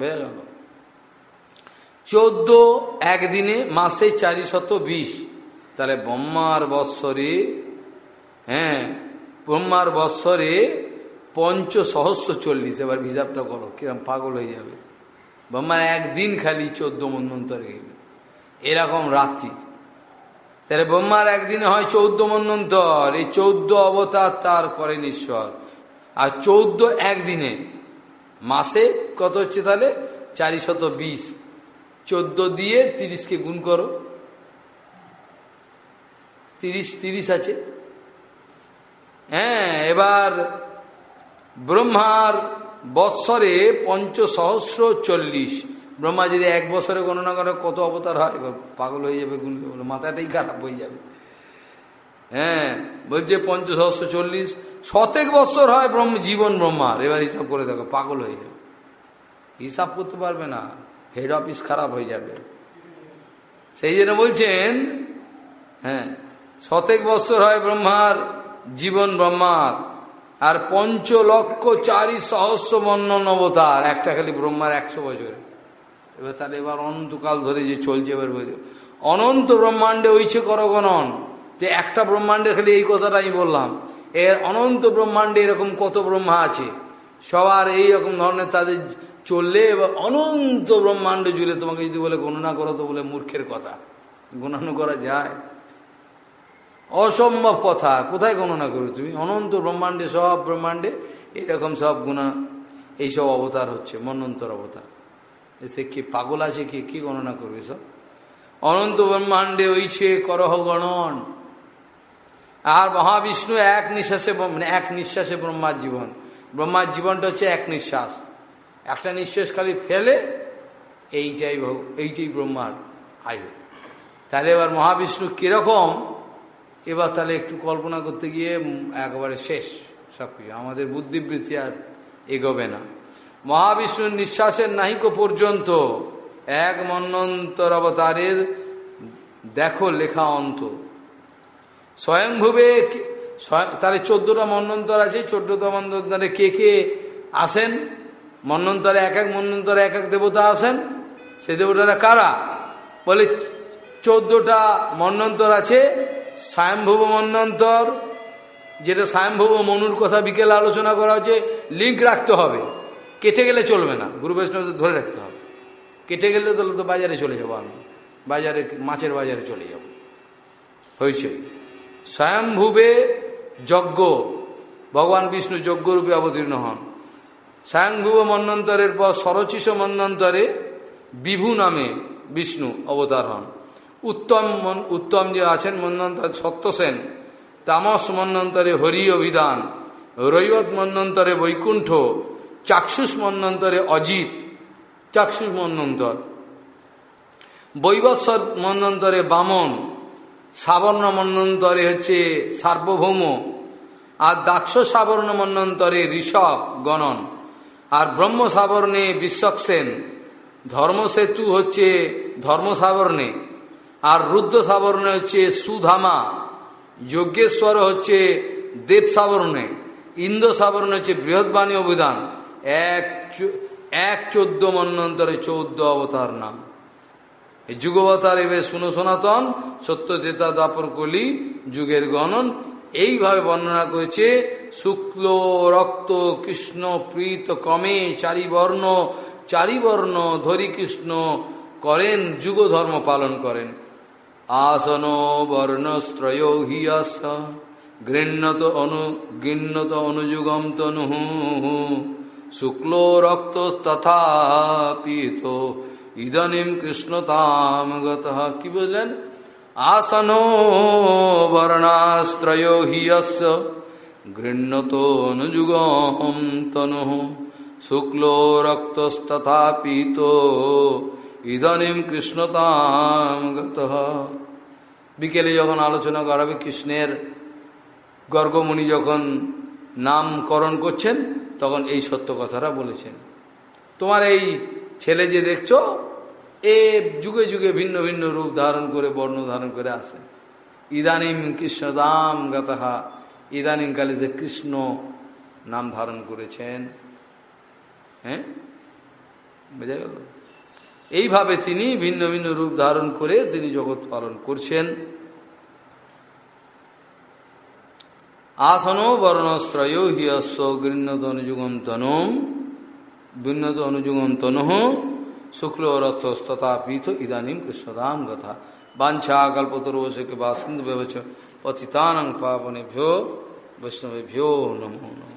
গেল চোদ্দ একদিনে মাসে চারি শত বিশ। তাহলে ব্রহ্মার বৎসরে হ্যাঁ ব্রহ্মার বৎসরে পঞ্চ সহস্র চল্লিশ এবার হিসাবটা করো, কিরম পাগল হয়ে যাবে। ব্রহ্মার একদিন খালি চোদ্দ মন্বন্তরে গেল। এরকম রাত্রি। তাহলে ব্রহ্মার একদিনে হয় চৌদ্দ মন্বন্তর এই চৌদ্দ অবতার তার করেন ঈশ্বর। আর চৌদ্দ একদিনে। মাসে কত হচ্ছে তাহলে? চারি শত বিশ চোদ্দ দিয়ে তিরিশকে গুণ করো। তিরিশ তিরিশ আছে। হ্যাঁ এবার ব্রহ্মার বৎসরে পঞ্চ সহস্র চল্লিশ। ব্রহ্মা যদি এক বছরে গণনা করে, কত অবতার হয়? এবার পাগল হয়ে যাবে, গুনতে বলে মাথাটাই খারাপ হয়ে যাবে। হ্যাঁ বলছে পঞ্চ সহস্র চল্লিশ, শতেক বৎসর হয় ব্রহ্ম, জীবন ব্রহ্মার। এবার হিসাব করে দেখো, পাগল হয়ে যাবে। হিসাব করতে পারবে না হেড অফিস খারাপ হয়ে যাবে। সেই জন্য বলছেন হ্যাঁ শতেক বৎসর হয় ব্রহ্মার, জীবন ব্রহ্মার। আর পঞ্চ লক্ষ চারি সহস্র বর্ণন অবতার একটা খালি ব্রহ্মার একশো বছরে। এবার তাহলে এবার অনন্তকাল ধরে যে চলছে এবার অনন্ত ব্রহ্মাণ্ডে হইছে করগণন। যে একটা ব্রহ্মাণ্ডের খালি এই কথাটা আমি বললাম, এর অনন্ত ব্রহ্মাণ্ডে এরকম কত ব্রহ্মা আছে? সবার এই রকম ধরনের তাদের চললে এবার অনন্ত ব্রহ্মাণ্ড জুড়ে তোমাকে যদি বলে গণনা করো তো বলে মূর্খের কথা। গণনা করা যায়। অসম্ভব কথা। কোথায় গণনা করবে তুমি? অনন্ত ব্রহ্মাণ্ডে, সব ব্রহ্মাণ্ডে এরকম সব গুণা, এইসব অবতার হচ্ছে, মন্বন্তর অবতার। এতে কি পাগল আছে কি? কি গণনা করবে সব? অনন্ত ব্রহ্মাণ্ডে ওইছে করহ গণন। আর মহাবিষ্ণু এক নিঃশ্বাসে মানে এক নিঃশ্বাসে ব্রহ্মার জীবন। ব্রহ্মার জীবনটা হচ্ছে এক নিঃশ্বাস। একটা নিঃশ্বাস খালি ফেলে, এইটাই এইটাই ব্রহ্মার আয়ু। তাহলে এবার মহাবিষ্ণু কীরকম এবার তাহলে একটু কল্পনা করতে গিয়ে একেবারে শেষ সব কিছু আমাদের বুদ্ধিবৃত্তি আর এগোবে না। মহাবিষ্ণুর নিঃশ্বাসের নাহিক পর্যন্ত এক মন্নন্তর অবতারের দেখো লেখা অন্ত। স্বয়ংভূবে তাহলে চোদ্দটা মন্নন্তর আছে, চোদ্দটা মন্নন্তরে কে কে আসেন? মন্নন্তরে এক এক, মন্নন্তরে এক এক দেবতা আসেন? সেই দেবতারা কারা? বলে চোদ্দটা মন্নন্তর আছে স্বয়ংভূব মন্নন্তর যেটা স্বয়ংভূব মনুর কথা বিকেলে আলোচনা করা হচ্ছে লিঙ্ক রাখতে হবে। কেটে গেলে চলবে না। গুরু বৈষ্ণব ধরে রাখতে হবে। কেটে গেলে তাহলে তো বাজারে চলে যাব আমি। বাজারে, মাছের বাজারে চলে যাব। হয়েছে। স্বয়ম্ভুবে যজ্ঞ, ভগবান বিষ্ণু যজ্ঞরূপে অবতীর্ণ হন। স্বয়ংভুব মন্নন্তরের পর সরচিষ মন্নন্তরে বিভু নামে বিষ্ণু অবতার হন। উত্তম মন, উত্তম যে আছেন মন্নন্তর সত্যসেন তামস মন্নন্তরে হরি অভিধান, রৈবত মন্নন্তরে বৈকুণ্ঠ, চাক্ষুষ মন্নন্তরে অজিত, চাক্ষুষ মন্নন্তর। বৈবৎসর মন্নন্তরে বামন, সাবর্ণ মন্নন্তরে হচ্ছে সার্বভৌম, আর দাক্ষ সাবর্ণ মন্নন্তরে ঋষভ গণন, আর ব্রহ্ম সাবর্ণে বিশ্বক্সেন ধর্মসেতু হচ্ছে ধর্ম সাবর্ণে আর রুদ্র সাবরণে হচ্ছে সুধামা, যজ্ঞেশ্বর হচ্ছে দেব সাবরণে, ইন্দ্র সাবর্ণে হচ্ছে বৃহৎবাণী অভিধান, এক এক চোদ্দ মন্নন্তরে চৌদ্দ অবতার নাম। এই যুগবতার এবে শুনো সনাতন সত্যচেতা দাপর কলি, যুগের গণন, এইভাবে বর্ণনা করেছে, শুক্ল, রক্ত, কৃষ্ণ, প্রীত ক্রমে চারিবর্ণ চারিবর্ণ ধরি কৃষ্ণ করেন যুগ ধর্ম পালন করেন। আসন বর্ণস্ত্রয় হিয়াস গৃহ্ণত অনু গৃহ্ণত অনুযুগম তনু শুক্ল রক্ত তথা ইদানিম কৃষ্ণতাম গত কি বললেন আসন বর্ণাস্ত্রয় হিয়স গৃহ্ণত অনুযুগম তনু শুক্ল রক্তস্তথা ইদানিম কৃষ্ণতাম গত। বিকেলে যখন আলোচনা করাবে কৃষ্ণের গর্গমণি যখন নামকরণ করছেন, তখন এই সত্য কথাটা বলেছেন। তোমার এই ছেলে যে দেখছ, এ যুগে যুগে ভিন্ন ভিন্ন রূপ ধারণ করে, বর্ণ ধারণ করে আসে ইদানিম কৃষ্ণদাম গাতাহা ইদানিম কালে যে কৃষ্ণ নাম ধারণ করেছেন হ্যাঁ? বোঝা গেল? এইভাবে তিনি ভিন্ন ভিন্ন রূপ ধারণ করে তিনি জগৎ পালন করছেন। আসন বর্ণশ্রয় হিয়স্ব গৃহত অনুযুগম তনম গৃহত অনুযুগম তনহ ইদানিম কৃষ্ণদাম বাঞ্ছা কল্পতরোষকে ব্যবচ পতিতানং পাবনেভ্যো, বৈষ্ণবেভ্যো নমো নম।